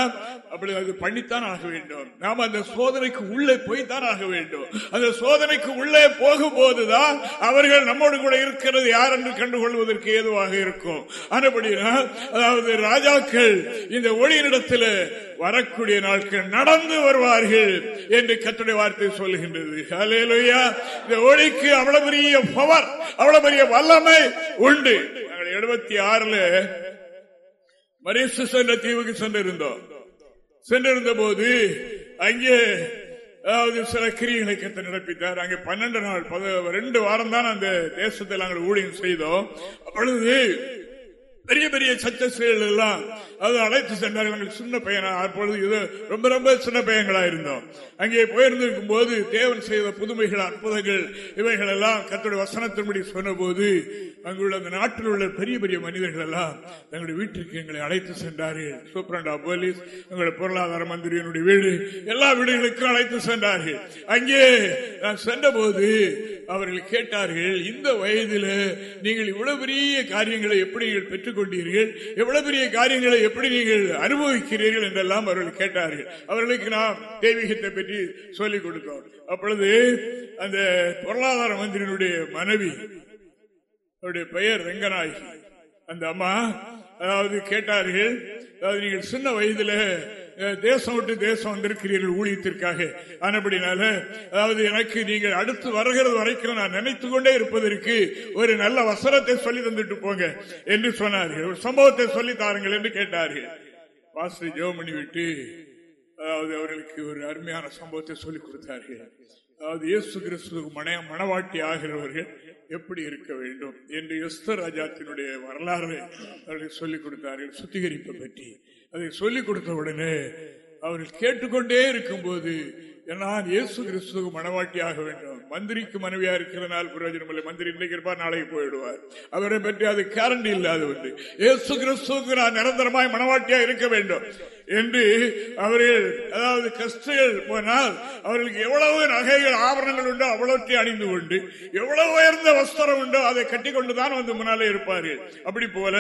அப்படி அது பண்ணித்தான் ஆக வேண்டும். நாம் அந்த சோதனைக்கு உள்ளே போய்த்தான் ஆக வேண்டும். அந்த சோதனைக்கு உள்ளே போகும்போதுதான் அவர்கள் நம்மோடு கூட இருக்கிறது யார் என்று கண்டுகொள்வதற்கு ஏதுவாக இருக்கும். ஆனபடினால் அதாவது ராஜாக்கள் இந்த ஒளியினிடத்தில் வரக்கூடிய நாட்கள் நடந்து வருவார்கள் என்று கத்துடைய வார்த்தை சொல்லுகின்றது. ஹalleluya. இந்த ஒளிக்கு அவ்வளவு பெரிய பவர் அவ்வளவு பெரிய வல்லமை உண்டு. நாங்கள் எழுபத்தி ஆறுல மரிசு சென்ற தீவுக்கு சென்றிருந்தோம். சென்றிருந்த போது அங்கே அதாவது சில கிரியைகளை கத்த நடப்பித்தார் அங்கே பன்னெண்டு நாள் ரெண்டு வாரம் தான் அந்த தேசத்தில் நாங்கள் ஊழியம் செய்தோம். அப்பொழுது பெரிய பெரிய சச்சஸ்கள் எல்லாம் அது அழைத்து சென்றார்கள். நாங்கள் சின்ன பையனா அப்பொழுது இது ரொம்ப ரொம்ப சின்ன பையங்களா இருந்தோம். அங்கே போயிருந்திருக்கும் போது தேவன் செய்த புதுமைகள் அற்புதங்கள் இவைகள் எல்லாம் கத்தோட வசனத்தின்படி சொன்னபோது அங்குள்ள அந்த நாட்டில் உள்ள பெரிய பெரிய மனிதர்கள் எல்லாம் தங்களுடைய வீட்டிற்கு எங்களை அழைத்து சென்றார்கள். சூப்பரண்டா போலீஸ் எங்களுடைய பொருளாதார மந்திரியினுடைய வீடு எல்லா வீடுகளுக்கும் அழைத்து சென்றார்கள். அங்கே நான் சென்றபோது அவர்கள் கேட்டார்கள் இந்த வயதில் நீங்கள் இவ்வளவு பெரிய காரியங்களை எப்படி பெற்றுக் கொண்டீர்கள்? எவ்வளவு பெரிய காரியங்களை எப்படி நீங்கள் அனுபவிக்கிறீர்கள் என்றெல்லாம் அவர்கள் கேட்டார்கள். அவர்களுக்கு நாம் தெய்வீகத்தை பற்றி சொல்லிக் கொடுத்தோம். அப்பொழுது அந்த பொருளாதார மந்திரியினுடைய மனைவி அவருடைய பெயர் ரங்கநாயகி. அந்த அம்மா அதாவது கேட்டார்கள் அதாவது நீங்கள் சின்ன வயதுல தேசம் விட்டு தேசம் வந்திருக்கிறீர்கள் ஊழியத்திற்காக. ஆனபடினால அதாவது எனக்கு நீங்கள் அடுத்து வருகிறது வரைக்கும் நான் நினைத்து கொண்டே இருப்பதற்கு ஒரு நல்ல வசனத்தை சொல்லி தந்துட்டு போங்க என்று சொன்னார்கள். ஒரு சம்பவத்தை சொல்லி தாருங்கள் என்று கேட்டார்கள். பாஸ்டர் ஜோமணி விட்டு அதாவது அவர்களுக்கு ஒரு அருமையான சம்பவத்தை சொல்லிக் கொடுத்தார்கள். அதாவது இயேசு கிறிஸ்துக்கு மன மனவாட்டி ஆகிறவர்கள் எப்படி இருக்க வேண்டும் என்று எஸ்தர் ராஜாத்தினுடைய வரலாறு அவர்கள் சொல்லிக் கொடுத்தார்கள். சுத்திகரிப்பை பற்றி. அதை சொல்லிக் கொடுத்த உடனே அவர்கள் கேட்டுக்கொண்டே இருக்கும்போது நான் இயேசு கிறிஸ்துவுக்கு மனவாட்டி ஆக வேண்டும். மந்திரிக்கு மனைவியா இருக்கிறனால் பிரயோஜனம் இல்லை. மந்திரி இன்னைக்கு இருப்பார் நாளைக்கு போயிடுவார். அவரை பற்றி அது கேரண்டி இல்லாது வந்து. இயேசு கிறிஸ்துவுக்கு நான் நிரந்தரமாய் மனவாட்டியா இருக்க வேண்டும். என்று அவர்கள் அதாவது கஷ்டங்கள் போனால் அவர்களுக்கு எவ்வளவு நகைகள் ஆபரணங்கள் உண்டோ அவ்வளோட்டி அணிந்து கொண்டு எவ்வளவு உயர்ந்த வஸ்திரம் உண்டோ அதை கட்டி கொண்டுதான் வந்து முன்னாலே இருப்பார்கள். அப்படி போல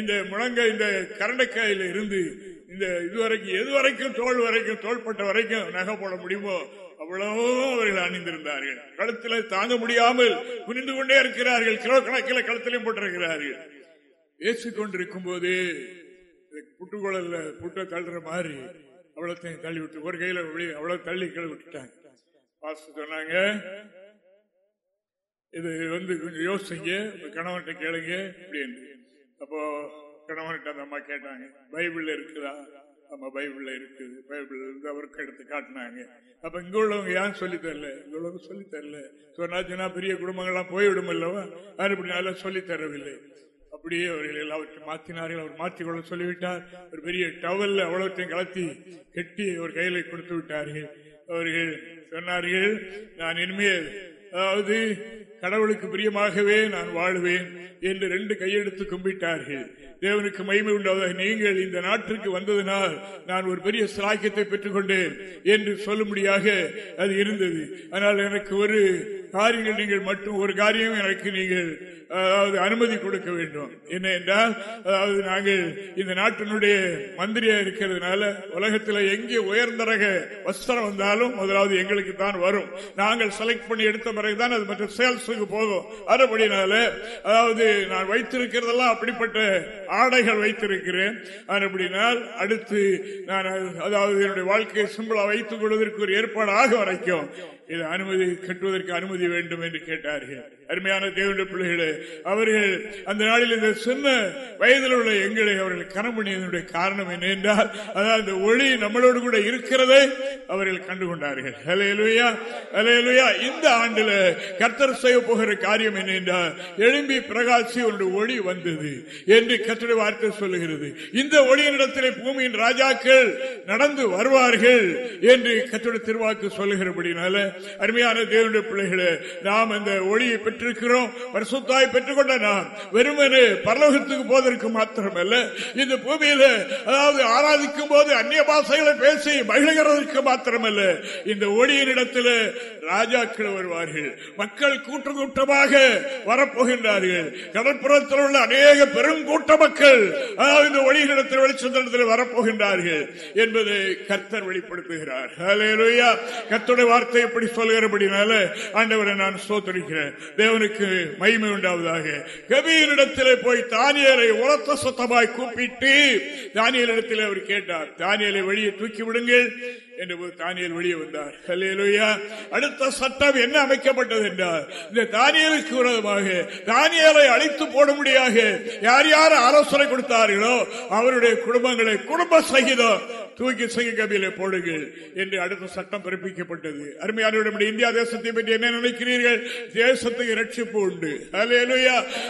இந்த முழங்க இந்த கரண்டைக்காயில இருந்து இந்த இதுவரைக்கும் எது வரைக்கும் தோல் வரைக்கும் தோள்பட்ட வரைக்கும் நகை போட முடியும். அவ்வளவோ அவர்கள் அணிந்திருந்தார்கள். கழுத்துல தாங்க முடியாமல் குனிந்து கொண்டே இருக்கிறார்கள். கிலோ கணக்கில் கழுத்திலையும் போட்டிருக்கிறார்கள். ஏசி கொண்டிருக்கும் போது புட்டுக்குழல்ல புட்டை தள்ளுற மாதிரி அவ்வளோத்தையும் தள்ளி விட்டு ஒரு கையில அவ்வளவு தள்ளி கீழே விட்டுட்டாங்க பாஸ்டர் சொன்னாங்க இது வந்து கொஞ்சம் யோசிங்க உங்க கணவன்கிட்ட கேளுங்க அப்படின்னு. அப்போ கணவன்கிட்ட அந்த அம்மா கேட்டாங்க பைபிள் இருக்குதா? நம்ம பைபிள்ல இருக்குது. பைபிள் இருந்து அவருக்கு எடுத்து காட்டினாங்க. அப்ப இங்க உள்ளவங்க ஏன் சொல்லி தரல? இங்க உள்ளவங்க சொல்லி தரல. சொன்னாச்சுன்னா பெரிய குடும்பங்கள்லாம் போய்விடும் அல்லவா? அப்படினால சொல்லி தரவில்லை. அப்படியே அவர்கள் எல்லாவற்றையும் மாற்றினார்கள் அவர் மாற்றிக்கொள்ள சொல்லிவிட்டார். ஒரு பெரிய டவல்ல அவ்வளோத்தையும் கலத்தி கெட்டி அவர் கையில கொடுத்து விட்டார்கள். அவர்கள் சொன்னார்கள் நான் இனிமேல் அதாவது கடவுளுக்கு பிரியமாகவே நான் வாழ்வேன் என்று ரெண்டு கையெடுத்து கும்பிட்டார்கள். தேவனுக்கு மகிமை உண்டாவதாக நீங்கள் இந்த நாட்டிற்கு வந்ததினால் நான் ஒரு பெரிய சிலாக்கியத்தை பெற்றுக் கொண்டேன் என்று சொல்லும்படியாக அது இருந்தது. ஆனால் எனக்கு ஒரு காரியங்கள் நீங்கள் மட்டும் ஒரு காரியம் எனக்கு நீங்கள் அதாவது அனுமதி கொடுக்க வேண்டும். என்ன என்றால் அதாவது நாங்கள் இந்த நாட்டினுடைய மந்திரியா இருக்கிறதுனால உலகத்தில் எங்கே உயர்ந்த ரக வஸ்திரம் வந்தாலும் முதலாவது எங்களுக்கு தான் வரும். நாங்கள் செலக்ட் பண்ணி எடுத்த பிறகுதான் அது மற்ற சேல்ஸுக்கு போகும். அதுபடினால அதாவது நான் வைத்திருக்கிறதெல்லாம் அப்படிப்பட்ட ஆடைகள் வைத்திருக்கிறேன். அப்படினால் அடுத்து நான் அதாவது என்னுடைய வாழ்க்கையை சிம்பிளா வைத்துக் கொள்வதற்கு ஒரு ஏற்பாடு வரைக்கும். இது அனுமதி கட்டுவதற்கு அனுமதி வேண்டும் என்று கேட்டார்கள். அருமையான தேவனுடைய பிள்ளைகளே அவர்கள் அந்த நாளில் இந்த சின்ன வயதில் உள்ள எங்களை அவர்கள் கனம் பண்ணியதனுடைய காரணம் என்ன என்றால் அதாவது அந்த ஒளி நம்மளோடு கூட இருக்கிறதை அவர்கள் கண்டுகொண்டார்கள். அலையலுயா அலையலுயா இந்த ஆண்டுல கர்த்தர் செய்ய போகிற காரியம் என்ன என்றால் எழும்பி பிரகாசி ஒரு ஒளி வந்தது என்று கர்த்தருடைய வார்த்தை சொல்லுகிறது. இந்த ஒளியினிடத்திலே பூமியின் ராஜாக்கள் நடந்து வருவார்கள் என்று கர்த்தருடைய திருவாக்கு சொல்லுகிறபடினால அருமையான தேவனுடைய பிள்ளைகளை நாம் அந்த ஒளியை பெற்றிருக்கிறோம். பரிசுத்தாய் பெற்றுக்கொண்ட நாம் வெறுமனே பரலோகத்துக்கு போவதற்கு மாத்திரமல்ல இந்த பூமியில அதாவது ஆராதிக்கும் போது அந்நிய பாசைகளை பேசி மகிழ்கிறதற்கு மாத்திரமல்ல இந்த ஒளியின் இடத்துல ராஜாக்கள் வருவார்கள். மக்கள் கூட்ட கூட்டமாக வரப்போகின்றார்கள். கடற்புறத்தில் உள்ள அநேக பெருங்கூட்ட மக்கள் அதாவது இந்த ஒளியின் இடத்தில் வெளிச்சந்திரத்தில் வரப்போகின்றார்கள் என்பதை கர்த்தர் வெளிப்படுத்துகிறார். ஹalleluya. கர்த்தருடைய வார்த்தை எப்படி சொல்கிறபடினால ஆண்டவரை நான் சோத்தரிக்கிறேன் தேவனுக்கு மகிமை உண்டாவதாக. கபீரிடத்திலே போய் தானியலை உரத்த சொத்தமாய் கூப்பிட்டு தானியலிடத்தில் அவர் கேட்டார் தானியலை வெளியே தூக்கி விடுங்கள். என்று தானியல் வெளியே வந்தார். அடுத்த சட்டம் என்ன அமைக்கப்பட்டது என்றார். இந்த தானியலுக்கு விரோதமாக தானியலை அழித்து போட முடியாக யார் யார் ஆலோசனை கொடுத்தார்களோ அவருடைய குடும்பங்களை குடும்ப சகிதம் தூக்கி சங்க கபியிலே போடுங்கள் என்று அடுத்த சட்டம் பிறப்பிக்கப்பட்டது. அருமையான இந்தியா தேசத்தை பற்றி என்ன நினைக்கிறீர்கள்? தேசத்துக்கு ரட்சிப்பு உண்டு.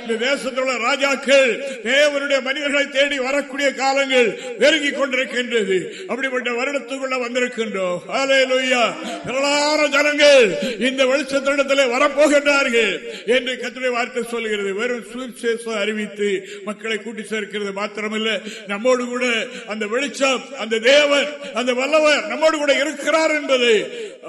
இந்த தேசத்தில் உள்ள ராஜாக்கள் தேவனுடைய மனிதர்களை தேடி வரக்கூடிய காலங்கள் நெருங்கிக் கொண்டிருக்கின்றது. அப்படிப்பட்ட வருடத்துக்குள்ள வந்திருக்க இருக்கின்றோம் திரளான ஜனங்கள் இந்த வெளிச்சத்திடத்தில் வரப்போகின்றார்கள் என்று கத்துடைய வார்த்தை சொல்கிறது வெறும் சுவிசேஷம் அறிவித்து மக்களை கூட்டி சேர்க்கிறது மாத்திரமல்ல. நம்மோடு கூட அந்த வெளிச்சம் அந்த தேவன் அந்த வல்லவர் நம்மோடு கூட இருக்கிறார் என்பதை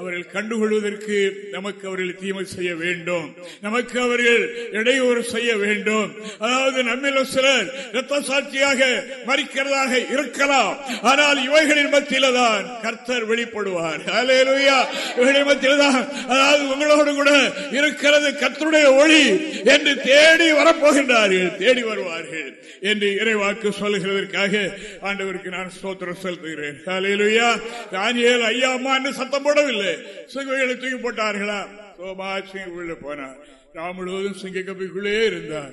அவர்கள் கண்டுகொள்வதற்கு நமக்கு அவர்கள் தீமை செய்ய வேண்டும். நமக்கு அவர்கள் இடையூறு செய்ய வேண்டும். அதாவது நம்மில் சிலர் இரத்த சாட்சியாக மறிக்கிறதாக இருக்கலாம். ஆனால் இவைகளின் மத்தியில தான் கர்த்தர் வெளிப்படுவார். இவைகளின் மத்தியில தான் அதாவது உங்களோடு கூட இருக்கிறது கர்த்தருடைய ஒளி என்று தேடி வரப்போகின்றார்கள். தேடி வருவார்கள் என்று இறைவாக்கு சொல்லுகிறதற்காக ஆண்டவருக்கு நான் சோத்திரம் செலுத்துகிறேன். ஐயா அம்மா என்று சத்தம் போடவில்லை. சிங்கங்களை தூக்கி போட்டார்களா? சோமா சிங்க போனார். ராம் முழுவதும் சிங்க கப்பிக்குள்ளே இருந்தார்.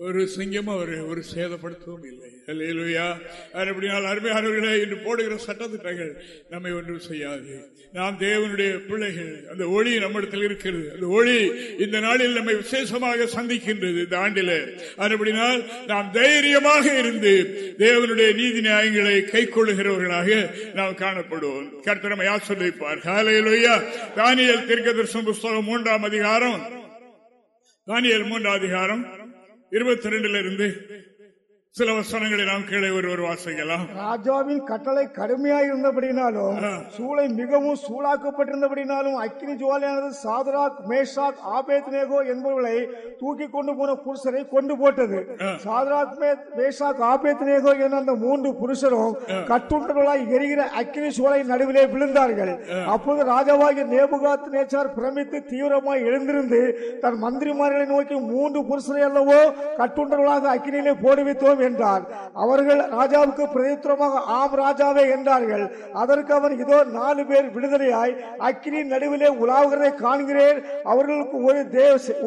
ஒரு சிங்கம் அவர் ஒரு சேதப்படுத்தவும் இல்லை. அல்லேலூயா. அப்படினால் அருமையானவர்களே இன்று போடுகிற சட்டத்திட்டங்கள் நம்மை ஒன்றும் செய்யாது. நாம் தேவனுடைய பிள்ளைகள் அந்த ஒளி நம்மிடத்தில் இருக்கிறது. அந்த ஒளி இந்த நாளில் நம்மை விசேஷமாக சந்திக்கின்றது இந்த ஆண்டில. அப்படினால் நாம் தைரியமாக இருந்து தேவனுடைய நீதி நியாயங்களை கை கொள்ளுகிறவர்களாக நாம் காணப்படுவோம். கர்த்தரமை ஆசிர்வதிப்பார். தானியல் தானியேல் தீர்க்கதரிசன புஸ்தகம் மூன்றாம் அதிகாரம். தானியல் மூன்றாம் அதிகாரம். இருபத்தி ரெண்டுல இருந்து சில வசனங்களை நாம் கீழே ஒருவர் வாசிக்கலாம். ராஜாவின் கட்டளை கடுமையாய் இருந்தபடினாலும் சூளை மிகவும் சூளாக்கப்பட்டிருந்தபடினாலும் அக்கினி ஜுவாலையானது சாதராக் மேஷாக் ஆபேத் நேகோ என்பவர்களை தூக்கி கொண்டு போன புருஷரை கொண்டு போட்டது. சாதராக் மேஷாக் ஆபேத் நேகோ என்ற அந்த மூன்று புருஷரும் கட்டுண்டர்களாய் எரிகிற அக்கினி சூளை நடுவிலே விழுந்தார்கள். அப்போது ராஜாவாகிய நேபுகாத் நேச்சார் பிரமித்து தீவிரமாய் எழுந்திருந்து தன் மந்திரிமார்களை நோக்கி மூன்று புருஷரை அல்லவோ கட்டுண்டர்களாக அக்கினியிலே போடுவித்தோம் என்றார் அவர்கள் ராஜாவுக்கு பிரதித்திரமாக ஆம் ராஜாவே என்றார்கள். அதற்கு அவன் இதோ நாலு பேர் விடுதலையாய் அக்கினி நடுவிலே உலாவுகிறதை காண்கிறேன். அவர்களுக்கு ஒரு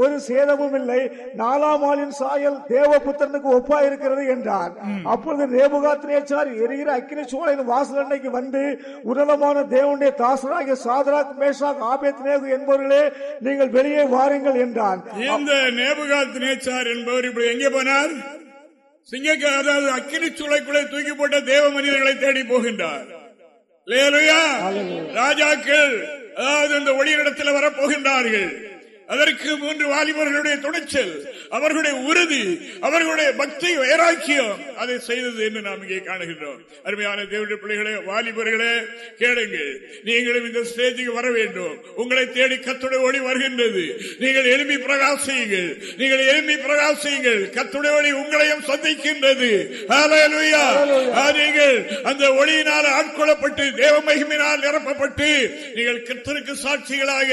ஒரு சேதமும் இல்லை. நாலாம் ஆளின் சாயல் தேவபுத்திரனுக்கு ஒப்பா இருக்கிறது என்றார் அப்பொழுது நேபுகாத் நேச்சார் எரிகிற அக்கினி சூழலின் வாசல் அன்னைக்கு வந்து உன்னதமான தேவனுடைய தாசராகிய சாதராக் மேஷாக் ஆபேத் நேகு என்பவர்களே நீங்கள் வெளியே வாருங்கள் என்றான். இந்த நேபுகாத் நேச்சார் என்பவர் இப்படி எங்கே போனார்? சிங்கக்க அதாவது அக்கினி சூளைக்குள்ளே தூக்கி போட்ட தேவ மனிதர்களை தேடி போகின்றார். ராஜாக்கள் அதாவது இந்த ஒளியிடத்தில் வரப்போகின்றார்கள். அதற்கு மூன்று வாலிபர்களுடைய துணிச்சல். அவர்களுடைய உறுதி அவர்களுடைய பக்தி வைராக்கியம் அதை செய்தது என்று நாம் இங்கே காணுகின்றோம். அருமையான தேவனுடைய பிள்ளைகளே வாலிபர்களே கேளுங்கள். நீங்களும் இந்த ஸ்டேஜுக்கு வர வேண்டும். உங்களை தேடி கத்துடைய ஒளி வருகின்றது. நீங்கள் எழுப்பி பிரகாசியுங்கள். நீங்கள் எழுப்பி பிரகாசியுங்கள். கத்துடைய ஒளி உங்களையும் சந்திக்கின்றது. நீங்கள் அந்த ஒளியினால் ஆட்கொள்ளப்பட்டு தேவ மகிமையினால் நிரப்பப்பட்டு நீங்கள் கர்த்தருக்கு சாட்சிகளாக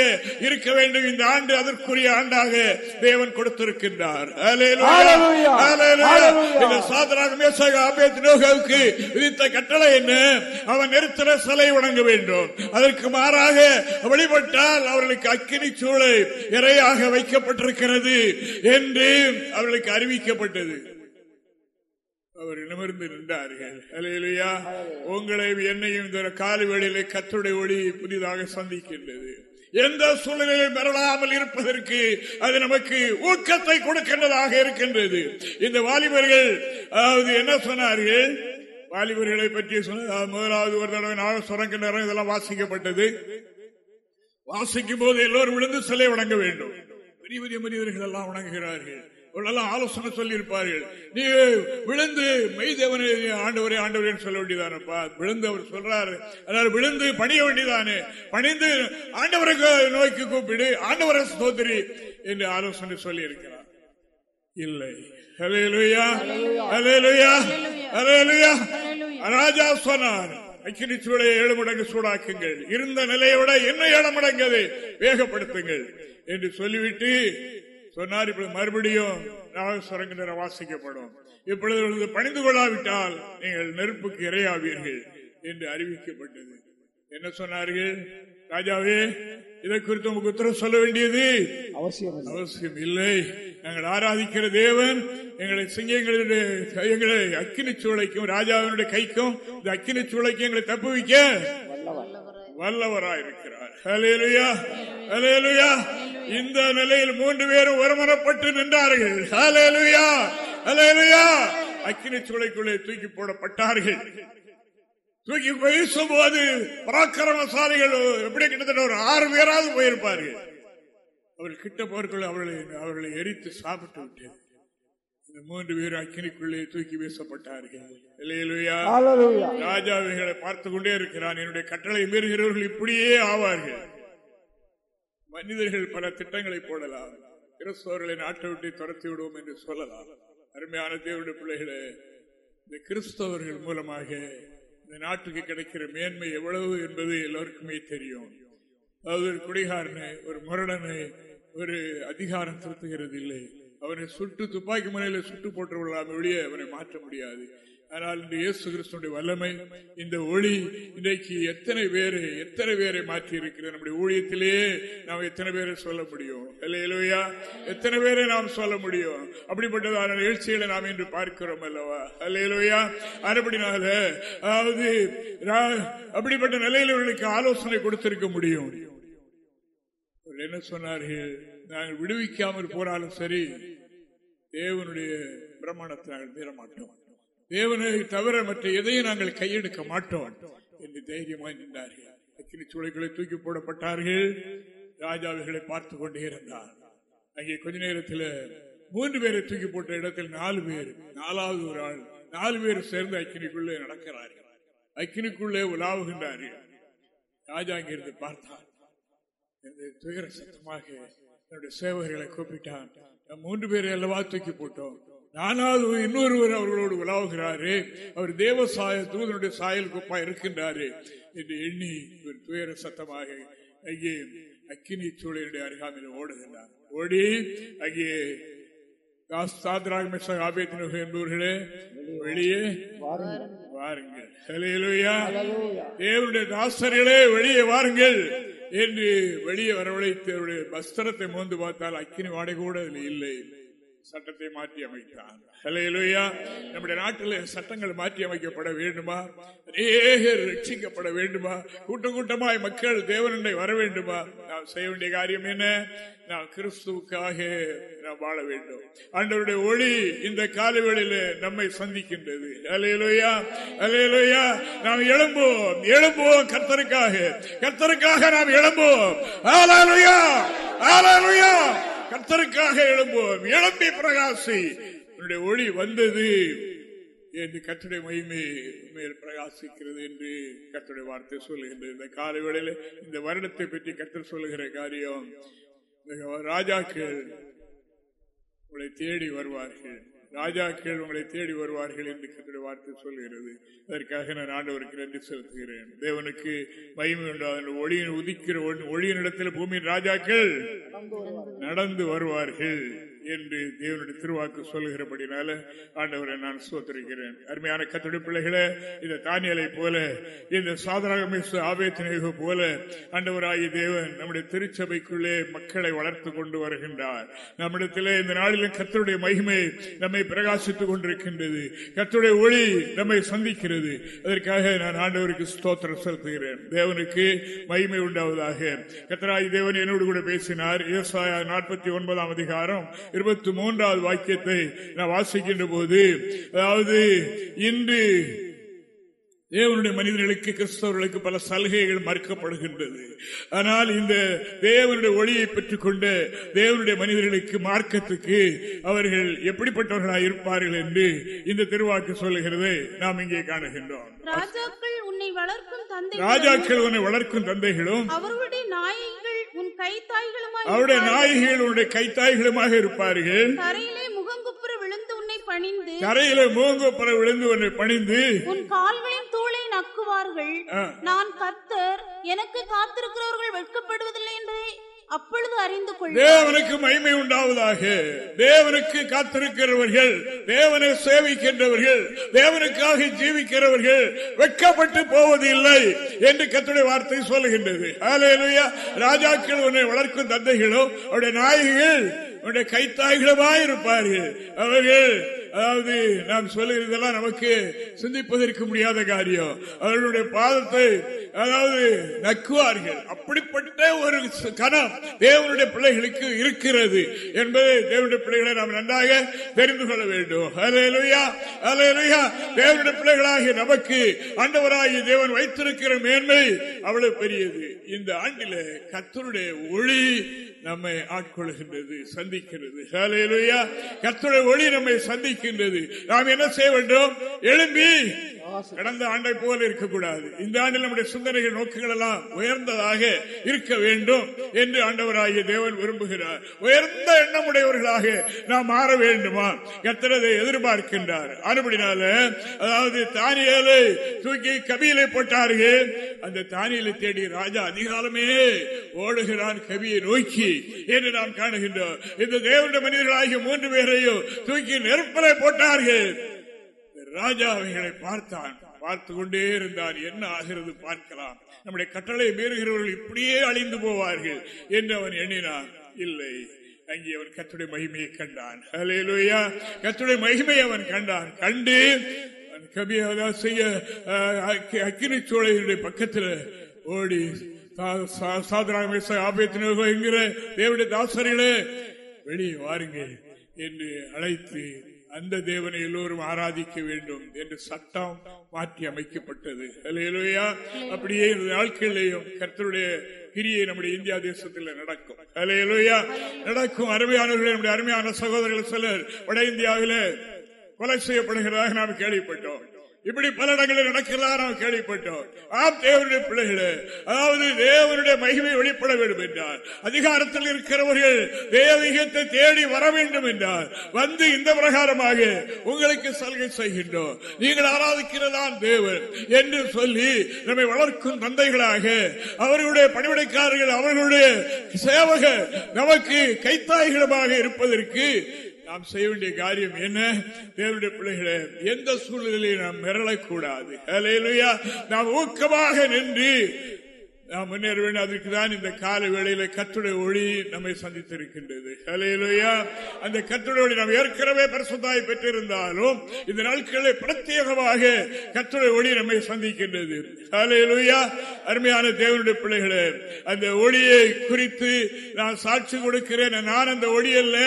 இருக்க வேண்டும். இந்த ஆண்டு அதற்குரிய ஆண்டாக தேவன் கொடுத்திருக்கின்றார். விதித்த கட்டளை என்ன? அவன் நிறுத்தின சிலை வணங்க வேண்டும். அதற்கு மாறாக வழிபட்டால் அவர்களுக்கு அக்கினி சூளை இரையாக வைக்கப்பட்டிருக்கிறது என்று அவர்களுக்கு அறிவிக்கப்பட்டது. அவர் நிமிர்ந்து நின்றார்கள். அல்லேலூயா உங்களை என்னையும் இந்த காலுவெளியிலே கத்துடைய ஒளி புதிதாக சந்திக்கின்றது. எந்த சூழ்நிலையை பெறலாமல் இருப்பதற்கு அது நமக்கு ஊக்கத்தை கொடுக்கின்றதாக இருக்கின்றது. இந்த வாலிபர்கள் அதாவது என்ன சொன்னார்கள்? வாலிபர்களை பற்றி சொன்ன முதலாவது ஒரு தடவை நாள் சுரங்கின்ற இதெல்லாம் வாசிக்கப்பட்டது. வாசிக்கும் போது எல்லோரும் விழுந்து சிலை வணங்க வேண்டும். பெரிய பெரிய மனிதர்கள் எல்லாம் வணங்குகிறார்கள். இவர்களெல்லாம் ஆலோசனை சொல்லி இருப்பார்கள் நீ விழுந்து மெய்தேவனை ஆண்டவரே ஆண்டவரே சொல்ல வேண்டியதானப்பா? விழுந்து அவர் சொல்றாரு. அதனால விழுந்து பணிய வேண்டியதானே? பணிந்து ஆண்டவருக்கு நோய்க்கு கூப்பிடு. ஆண்டவரை சோதரி என்று ஆலோசனை சொல்லி இருக்கிறார் இல்லை. ஹalleluya ஹalleluya ஹalleluya. ராஜா சொன்னார் அக்கினி சூளை ஏழு மடங்கு சூடாக்குங்கள். இருந்த நிலையை விட என்ன ஏழு மடங்கு அதை வேகப்படுத்துங்கள் என்று சொல்லிவிட்டு சொன்னார் இப்பொழுது மறுபடியும் நாகஸ்வரங்கிற வாசிக்கப்படும். இப்பொழுது பணிந்து கொள்ளாவிட்டால் நீங்கள் நெருப்புக்கு இரையாவீர்கள் என்று அறிவிக்கப்பட்டது. என்ன சொன்னார்கள்? ராஜாவே இதை குறித்து உங்களுக்கு உத்தரவு சொல்ல வேண்டியது? அவசியம். அவசியம் இல்லை நாங்கள் ஆராதிக்கிற தேவன் எங்களை சிங்கங்களுடைய எங்களை அக்கினி சூளைக்கும் ராஜாவினுடைய கைக்கும் இந்த அக்கினி சூளைக்கும் எங்களை தப்புவிக்க வல்லவராயிருக்கிறார். ஹalleluya ஹalleluya. இந்த நிலையில் மூன்று பேரும் ஒருமனப்பட்டு நின்றார்கள். அக்கினி சூளைக்குள்ளே தூக்கி போடப்பட்டார்கள். தூக்கி வீசும் போது பராக்கிரமசாலிகள் எப்படி கிட்டத்தட்ட ஒரு ஆறு பேராவது போயிருப்பார்கள். அவர் கிட்ட போர்க்குள்ள அவர்களை அவர்களை எரித்து சாப்பிட்டு விட்டது இந்த மூன்று பேர் அக்கினிக்குள்ளே தூக்கி வீசப்பட்டார்கள். ராஜாவைகளை பார்த்து கொண்டே இருக்கிறான். என்னுடைய கட்டளை மீறுகிறவர்கள் இப்படியே ஆவார்கள். மனிதர்கள் பல திட்டங்களை போடலாம். கிறிஸ்தவர்களை நாட்டை விட்டு துரத்தி விடுவோம் என்று சொல்லலாம். அருமையான தேவனுடைய பிள்ளைகளே இந்த கிறிஸ்தவர்கள் மூலமாக இந்த நாட்டுக்கு கிடைக்கிற மேன்மை எவ்வளவு என்பது எல்லோருக்குமே தெரியும். அதாவது ஒரு ஒரு முரடனை ஒரு அதிகாரம் திருத்துகிறது இல்லை அவனை சுட்டு துப்பாக்கி முனையில சுட்டு போட்டு விடலாம் வெளியே அவனை மாற்ற முடியாது. ஆனால் இந்த இயேசு கிறிஸ்துடைய வல்லமை இந்த ஒளி இன்றைக்கு எத்தனை பேரை எத்தனை பேரை மாற்றி இருக்கிறது? நம்முடைய ஊழியத்திலேயே நாம் எத்தனை பேரை சொல்ல முடியும்? இல்லையா எத்தனை பேரை நாம் சொல்ல முடியும்? அப்படிப்பட்டதான நிகழ்ச்சிகளை நாம் இன்று பார்க்கிறோம் அல்லவா? அல்லையிலோயா அதுபடினால அதாவது அப்படிப்பட்ட நிலையில் இவர்களுக்கு ஆலோசனை கொடுத்திருக்க முடியும். அவர் என்ன சொன்னார்கள்? நாங்கள் விடுவிக்காமல் போனாலும் சரி தேவனுடைய பிரமாணத்தை நாங்கள் மீற மாட்டோம். தேவனை தவிர மற்ற எதையும் நாங்கள் கையெடுக்க மாட்டோம். என்று தைரியமாய் நின்றார்கள். அக்கினி சூளைகளை தூக்கி போடப்பட்டார்கள். ராஜாவிகளை பார்த்து கொண்டே இருந்தார். அங்கே கொஞ்ச நேரத்தில் மூன்று பேரை தூக்கி போட்ட இடத்தில் நாலு பேர் நாலாவது ஒரு ஆள் நாலு பேர் சேர்ந்து அக்கினிக்குள்ளே நடக்கிறார்கள். அக்கினிக்குள்ளே உலாவுகின்றார்கள். ராஜா அங்கிருந்து பார்த்தார் இந்த துயர சத்தமாக என்னுடைய சேவகர்களை கூப்பிட்டான். மூன்று பேரை அல்லவா தூக்கி போட்டோம்? நானாவது இன்னொருவர் அவர்களோடு உலாவுகிறாரு. அவர் தேவ சாய தூதனுடைய சாயல் குப்பா இருக்கின்றாரு என்று எண்ணி ஒரு துயர சத்தமாக அங்கே அக்கினி சூழலுடைய அருகாமையில் ஓடுகின்றார். ஓடி அங்கே என்பவர்களே வெளியே வாருங்கள். தேவனுடைய தாசர்களே வெளியே வாருங்கள் என்று வெளியே வரவழைத்து அவருடைய வஸ்திரத்தை மோந்து பார்த்தால் அக்கினி வாடகை கூட அதில் இல்லை. சட்டத்தை மாற்றி அமைத்தார் ஹalleluya. நம்முடைய நாட்டில் சட்டங்கள் மாற்றி அமைக்கப்பட வேண்டுமா? அநேகர் ரட்சிக்கப்பட வேண்டுமா? கூட்டம் கூட்டமாய் மக்கள் தேவனண்டை வர வேண்டுமா? நாம் செய்ய வேண்டிய காரியம் என்ன? நாம் கிறிஸ்துவுக்காக நாம் வாழ வேண்டும். ஆண்டவருடைய ஒளி இந்த காலவெளியில நம்மை சந்திக்கின்றது. அலையலோயா அலையலோயா நாம் எழும்புவோம் எழும்புவோம் கர்த்தருக்காக. கர்த்தருக்காக நாம் எழும்புவோம் ஆலாலுயா ஆலாலுயா கத்தருக்காக எழும்புவோம் எழும்பி பிரகாசி. உன்னுடைய ஒளி வந்தது. என்று கத்துடைய மகிமை மேல் பிரகாசிக்கிறது என்று கத்துடைய வார்த்தை சொல்லுகின்றது. இந்த காலை வேளையில் இந்த வருடத்தை பற்றி கத்தர் சொல்லுகிற காரியம் ராஜாக்கள் உங்களை தேடி வருவார்கள். ராஜாக்கள் உங்களை தேடி வருவார்கள் என்று கத்துடைய வார்த்தை சொல்கிறது. அதற்காக நான் ஆண்டவருக்கு நன்றி செலுத்துகிறேன். தேவனுக்கு மகிமை உண்டாத ஒளியின் உதிக்கிற ஒளியின் இடத்தில் பூமியின் ராஜாக்கள் நடந்து வருவார்கள். என்று தேவனுடைய திருவாக்கு சொல்லுகிறபடினால ஆண்டவரை நான் சோத்தரிக்கிறேன் அருமையான கத்தடி பிள்ளைகளை இந்த தானியலை போல இந்த சாதராக ஆபேத்தினேக போல ஆண்டவராகி தேவன் நம்முடைய திருச்சபைக்குள்ளே மக்களை வளர்த்து கொண்டு வருகின்றார். நம்மிடத்திலே இந்த நாளிலும் கத்தருடைய மகிமை நம்மை பிரகாசித்துக் கொண்டிருக்கின்றது. கத்தருடைய ஒளி நம்மை சந்திக்கிறது. அதற்காக நான் ஆண்டவருக்கு ஸ்தோத்திரம் செலுத்துகிறேன். தேவனுக்கு மகிமை உண்டாவதாக. கத்தராகி தேவன் என்னோடு கூட பேசினார். விவசாய நாற்பத்தி ஒன்பதாம் அதிகாரம் இருபத்தி மூன்றாவது வாக்கியத்தை நான் வாசிக்கின்ற போது அதாவது இன்று தேவனுடைய மனிதர்களுக்கு கிறிஸ்தவர்களுக்கு பல சலுகைகள் மறுக்கப்படுகின்றது. ஆனால் இந்த தேவனுடைய ஒளியை பெற்றுக் கொண்ட தேவனுடைய மனிதர்களுக்கு மார்க்கத்துக்கு அவர்கள் எப்படிப்பட்டவர்களாக இருப்பார்கள் என்று இந்த திருவாக்கு சொல்லுகிறது. நாம் இங்கே காணுகின்றோம். ராஜாக்கள் உன்னை வளர்க்கும் தந்தை ராஜாக்கள் உன்னை வளர்க்கும் தந்தைகளும் அவர்களுடைய நாயகிகள் உன் கைத்தாய்களுமாய் அவருடைய. நாயகிகள் உன்னுடைய கைத்தாய்களுமாக இருப்பார்கள் தரையிலே முகங்குப்புற விழுந்து உன்னை பணிந்து தரையில மூங்குப்புற விழுந்து உன்னை பணிந்து உன் கால்களின் தூளை நக்குவார்கள். நான் கர்த்தர் எனக்கு காத்திருக்கிறவர்கள் வெட்கப்படுவதில்லை என்று அப்பொழுது அறிந்து கொள் தேவனுக்கு மகிமை உண்டாவதாக. தேவனுக்கு காத்திருக்கிறவர்கள் தேவனை சேவிக்கின்றவர்கள் தேவனுக்காக ஜீவிக்கிறவர்கள் வெட்கப்பட்டு போவதில்லை என்று கத்துடைய வார்த்தை சொல்லுகின்றது. ராஜாக்கள் உன்னை வளர்க்கும் தந்தைகளோ அவருடைய நாயகிகள் உன்னுடைய கைத்தாய்களுமாய் இருப்பார்கள். அவர்கள் அதாவது நாம் சொல்லுகிறதெல்லாம் நமக்கு சிந்திப்பதற்கு முடியாத காரியம். அவர்களுடைய பாதத்தை அதாவது நக்குவார்கள். அப்படிப்பட்ட ஒரு கணம் தேவனுடைய பிள்ளைகளுக்கு இருக்கிறது என்பதை தேவனுடைய பிள்ளைகளை நாம் நன்றாக தெரிந்து கொள்ள வேண்டும். ஹalleluya ஹalleluya தேவனுடைய பிள்ளைகளாகிய நமக்கு ஆண்டவராகிய தேவன் வைத்திருக்கிற மேன்மை அவ்வளவு பெரியது. இந்த ஆண்டில கத்தருடைய ஒளி நம்மை ஆட்கொள்கின்றது சந்திக்கிறது ஹalleluya. கர்த்தருடைய ஒளி நம்மை சந்திக்கின்றது. நாம் என்ன செய்ய வேண்டும்? எழும்பி. கடந்த ஆண்டை போல இருக்கக்கூடாது. இந்த ஆண்டில் நம்முடைய சிந்தனைகள் நோக்குகள் எல்லாம் உயர்ந்ததாக இருக்க வேண்டும் என்று ஆண்டவராகிய தேவன் விரும்புகிறார். உயர்ந்த எண்ணமுடையவர்களாக நாம் மாற வேண்டுமா? கர்த்தரதை எதிர்பார்க்கின்றார். அதுபடினால அதாவது தானியலை தூக்கி கபியிலே போட்டார்கள். அந்த தானியலை தேடி ராஜா அதிகாலமே ஓடுகிறான் கவியை நோக்கி. என்று நாம் காணுகின்றோம். இந்த தேவனுடைய மனிதர்களாகிய மூன்று பேரையும் தூக்கி நெருப்பலை போட்டார்கள். ராஜா அவைகளை பார்த்தான். பார்த்து கொண்டே இருந்தார். என்ன ஆகிறது பார்க்கலாம். நம்முடைய கட்டளை மீறுகிறவர்கள் இப்படியே அழிந்து போவார்கள் என்று அவன் எண்ணினான். இல்லை. அங்கே அவன் கத்துடைய மகிமையை கண்டான். ஹalleluya. கத்துடைய மகிமையை அவன் கண்டான். கண்டு அவன் கபியாதா செய்ய அக்கினி சோழையினுடைய பக்கத்தில் ஓடி சாதராம என்கிற தேவனுடைய தாசர்களே வெளியே வாருங்கள் என்று அழைத்து அந்த தேவனை எல்லோரும் ஆராதிக்க வேண்டும் என்று சட்டம் மாற்றி அமைக்கப்பட்டது. அலையலுயா அப்படியே இந்த நாட்களிலேயும் கர்த்தருடைய கிரியை நம்முடைய இந்தியா தேசத்தில் நடக்கும். அலையலுயா நடக்கும். அருமையானவர்களே நம்முடைய அருமையான சகோதரர்கள் சிலர் வட இந்தியாவில கொலை செய்யப்படுகிறதாக நாம் கேள்விப்பட்டோம். இப்படி பல இடங்களில் நடக்கிறதா நாம் கேள்விப்பட்டோம். ஆம் தேவருடைய பிள்ளைகளே அதாவது தேவனுடைய மகிமை வெளிப்பட வேண்டும் என்றார். அதிகாரத்தில் இருக்கிறவர்கள் தேவீகத்தை தேடி வர வேண்டும் என்றார். வந்து இந்த பிரகாரமாக உங்களுக்கு சலுகை செய்கின்றோம். நீங்கள் ஆராதிக்கிறதான் தேவன் என்று சொல்லி நம்மை வளர்க்கும் தந்தைகளாக அவர்களுடைய பணிவிடைக்காரர்கள் அவர்களுடைய சேவகர் நமக்கு கைத்தாய்களமாக இருப்பதற்கு நாம் செய்ய வேண்டிய காரியம் என்ன? தேவனுடைய பிள்ளைகளே எந்த சூழ்நிலையிலும் நாம் மிரளக்கூடாது. நாம் ஊக்கமாக நின்று நாம் முன்னேற வேண்டும் அதற்கு தான் இந்த கால வேளையில கத்துடைய ஒளி நம்மை சந்தித்திருக்கின்றது. அலையிலுயா அந்த கத்துடைய ஒளி நாம் ஏற்கனவே பரிசுத்தாய் பெற்றிருந்தாலும் இந்த நாட்களில் பிரத்யேகமாக கத்துடைய ஒளி நம்மை சந்திக்கின்றது. அலையிலுயா அருமையான தேவனுடைய பிள்ளைகளே அந்த ஒளியை குறித்து நான் சாட்சி கொடுக்கிறேன். நான் அந்த ஒளி அல்ல.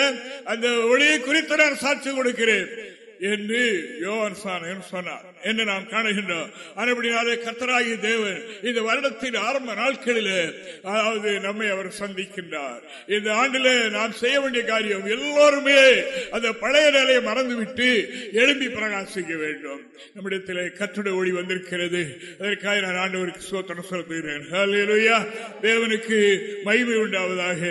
அந்த ஒளியை குறித்து நான் சாட்சி கொடுக்கிறேன் என்று யோவான் சொன்னார். என்று நாம் காணுகின்றோம். அதுபடினாலே கத்தராகி தேவன் இந்த வருடத்தின் ஆரம்ப நாட்களில் அதாவது நம்மை அவர் சந்திக்கின்றார். இந்த ஆண்டிலே நாம் செய்ய வேண்டிய காரியம் எல்லோருமே அந்த பழைய நிலையை மறந்துவிட்டு எழும்பி பிரகாசிக்க வேண்டும். நம்மிடத்தில் கற்றுடைய ஒளி வந்திருக்கிறது. அதற்காக நான் ஆண்டவருக்கு சோத்தனம் செலுத்துகிறேன். தேவனுக்கு மகிமை உண்டாவதாக.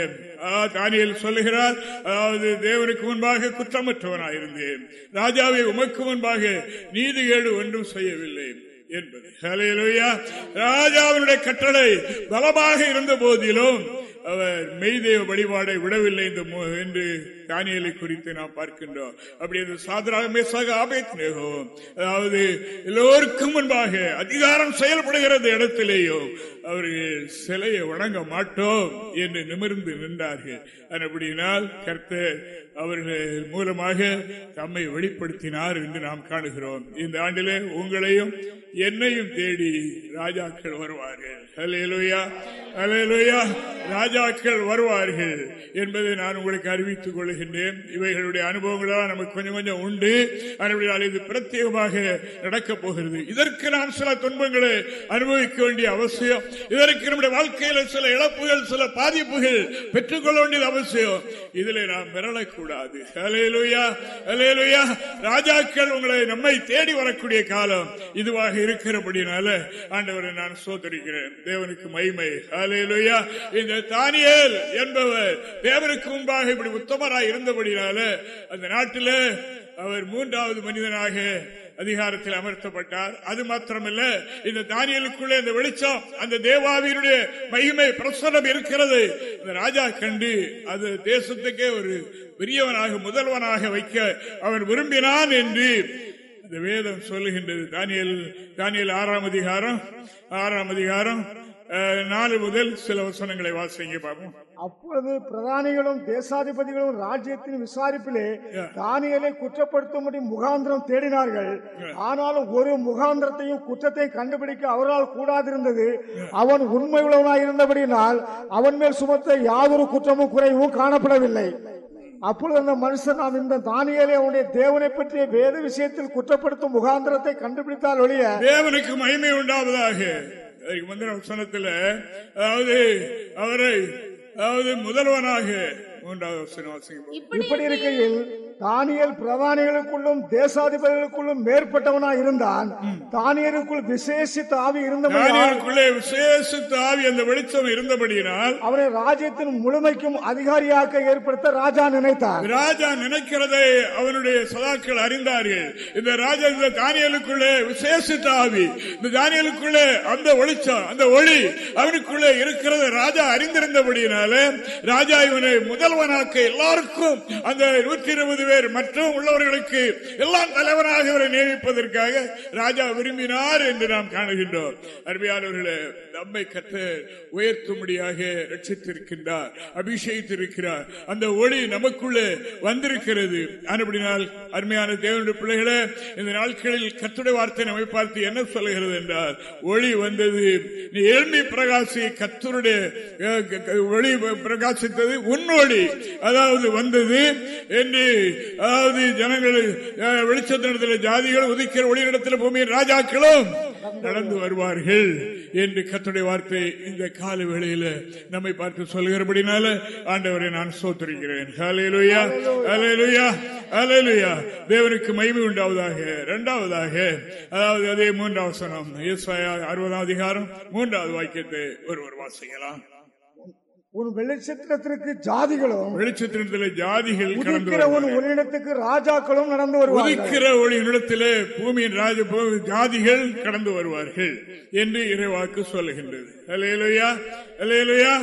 தானியல் சொல்லுகிறார் அதாவது தேவனுக்கு முன்பாக குற்றமற்றவனாயிருந்தேன். ராஜாவை உமக்கு முன்பாக நீதிகேடு ஒன்றும் செய்யவில்லை என்பது. ராஜாவினுடைய கட்டளை பலமாக இருந்த போதிலும் அவர் மெய்தேவ வழிபாடை விடவில்லை என்று தானியலை குறித்து நாம் பார்க்கின்றோம். அப்படி என்று சாதராக அதாவது எல்லோருக்கும் முன்பாக அதிகாரம் செயல்படுகிறது இடத்திலேயோ அவர்கள் சிலையை வணங்க மாட்டோம் என்று நிமிர்ந்து நின்றார்கள். அப்படினால் கர்த்தர் அவர்கள் மூலமாக தம்மை வெளிப்படுத்தினார் என்று நாம் காணுகிறோம். இந்த ஆண்டிலே உங்களையும் என்னையும் தேடி ராஜாக்கள் வருவார்கள். ராஜாக்கள் வருவார்கள் என்பதை நான் உங்களுக்கு அறிவித்துக் கொள்கின்றேன். இவைகளுடைய அனுபவங்களால் நமக்கு கொஞ்சம் கொஞ்சம் உண்டு. இது பிரத்யேகமாக நடக்கப் போகிறது. இதற்கு நாம் சில துன்பங்களை அனுபவிக்க வேண்டிய அவசியம். இதற்கு நம்முடைய வாழ்க்கையில சில இழப்புகள் சில பாதிப்புகள் பெற்றுக்கொள்ள வேண்டியது அவசியம். இதில் நாம் மிரளக்கூடாது. ராஜாக்கள் உங்களை நம்மை தேடி வரக்கூடிய காலம் இதுவாக இருக்கிறபடினால ஆண்டவரை நான் சோதரிக்கிறேன். தேவனுக்கு மைமை இந்த தானியல் என்பவர் தேவனுக்கு முன்பாக இப்படி உத்தமராய் இருந்தபடினால அந்த நாட்டில் அவர் மூன்றாவது மனிதனாக அதிகாரத்தில் அமர்த்தப்பட்டார். அது மாத்திரமல்ல இந்த தானியலுக்குள்ளே இந்த வெளிச்சம் அந்த தேவாவியனுடைய மகிமை பிரசனம் இருக்கிறது. இந்த ராஜா கண்டு அது தேசத்துக்கே ஒரு பெரியவனாக முதல்வனாக வைக்க அவர் விரும்பினான் என்று இந்த வேதம் சொல்லுகின்றது. தானியல் தானியல் ஆறாம் அதிகாரம் ஆறாம் அதிகாரம் நாலு முதல் சில வசனங்களை வாசிங்க பார்ப்போம். அப்பொழுது பிரதானிகளும் தேசாதிபதிகளும் ராஜ்யத்தின் விசாரிப்பிலே தானியலை குற்றப்படுத்தும்படி முகாந்திரம் தேடினார்கள். ஆனாலும் ஒரு முகாந்திரத்தையும் குற்றத்தையும் கண்டுபிடிக்க அவரால் கூடாதிருந்தது. அவன் உண்மை உள்ளவனாய் இருந்தபடியினால் அவன் மேல் சுமத்த யாதொரு குற்றமும் குறைவும் காணப்படவில்லை. அப்பொழுது அந்த மனுஷன் நாம் இந்த தானியலை அவனுடைய தேவனை பற்றிய வேத விஷயத்தில் குற்றப்படுத்தும் முகாந்திரத்தை கண்டுபிடித்தால் ஒழிய தேவனுக்கு மகிமை உண்டாவதாக. முந்தின வசனத்தில் அதாவது அவரை அதாவது முதல்வனாக மூன்றாவது இப்படி இருக்கையில் தானியல் பிரதானிகளுக்குள்ளும் தேசாதிபதிகளுக்குள்ளும் மேற்பட்டவனாய் இருந்தான். தானியலுக்குள் விசேஷித்த ஆவி இருந்தபடியாலுக்குள்ளே விசேஷித்த ஆவி அந்த வெளிச்சம் இருந்தபடியினால் அவரை ராஜ்யத்தின் முழுமைக்கும் அதிகாரியாக்க ஏற்படுத்த ராஜா நினைத்தார். ராஜா நினைக்கிறதை அவனுடைய சதாக்கள் அறிந்தார்கள். இந்த ராஜா இந்த தானியலுக்குள்ளே விசேஷித்த ஆவி இந்த தானியலுக்குள்ளே அந்த வெளிச்சம் அந்த ஒளி அவனுக்குள்ளே இருக்கிறது ராஜா அறிந்திருந்தபடியினால ராஜா இவனை முதல்வனாக்க எல்லாருக்கும் அந்த நூற்றி இருபது பேர் மற்றும் உள்ளவர்களுக்கு எல்லாம் தலைவராக இவரை நியமிப்பதற்காக ராஜா விரும்பினார் என்று நாம் காணுகின்றோம். அருமையானவர்களே நம்மை கற்ற உயர்த்தும்படியாக ரட்சித்திருக்கின்றார் அபிஷேகித்திருக்கிறார். அந்த ஒளி நமக்குள்ளே வந்திருக்கிறது. அப்படினால் அருமையான தேவனுடைய பிள்ளைகளே இந்த நாட்களில் கத்துடைய வார்த்தை நம்மை பார்த்து என்ன சொல்லுகிறது என்றால் ஒளி வந்தது நீ எழுமி பிரகாசி கத்தருடைய ஒளி பிரகாசித்தது உன்னொழி அதாவது வந்தது என்று அதாவது ஜனங்கள் வெளிச்சத்தினத்தில் ஜாதிகள் உதிக்கிற ஒளியிடத்தில் பூமியின் ராஜாக்களும் நடந்து வருவார்கள் என்று கத்துடைய வார்த்தை இந்த கால வேளையில நம்மை பார்த்து சொல்கிறபடினால ஆண்டவரை நான் சோத்தரிக்கிறேன் தேவனுக்கு மகிமை உண்டாவதாக இரண்டாவதாக அதாவது அதே மூன்றாவது சனம் அறுபதாம் அதிகாரம் மூன்றாவது வாக்கியத்தை ஒருவர் வாசிக்கலாம். உன் வெளிச்சத்திரத்திற்கு ஜாதிகளும் வெளிச்சத்திரத்தில் ஜாதிகள் உன் ஒளியிடத்துக்கு ராஜாக்களும் நடந்து வருவார்கள். உதிக்கிற ஒளியிடத்திலே பூமியின் ராஜ ஜாதிகள் கடந்து வருவார்கள் என்று இறைவாக்கு சொல்லுகின்றது. அலையலுயா அலையலுயா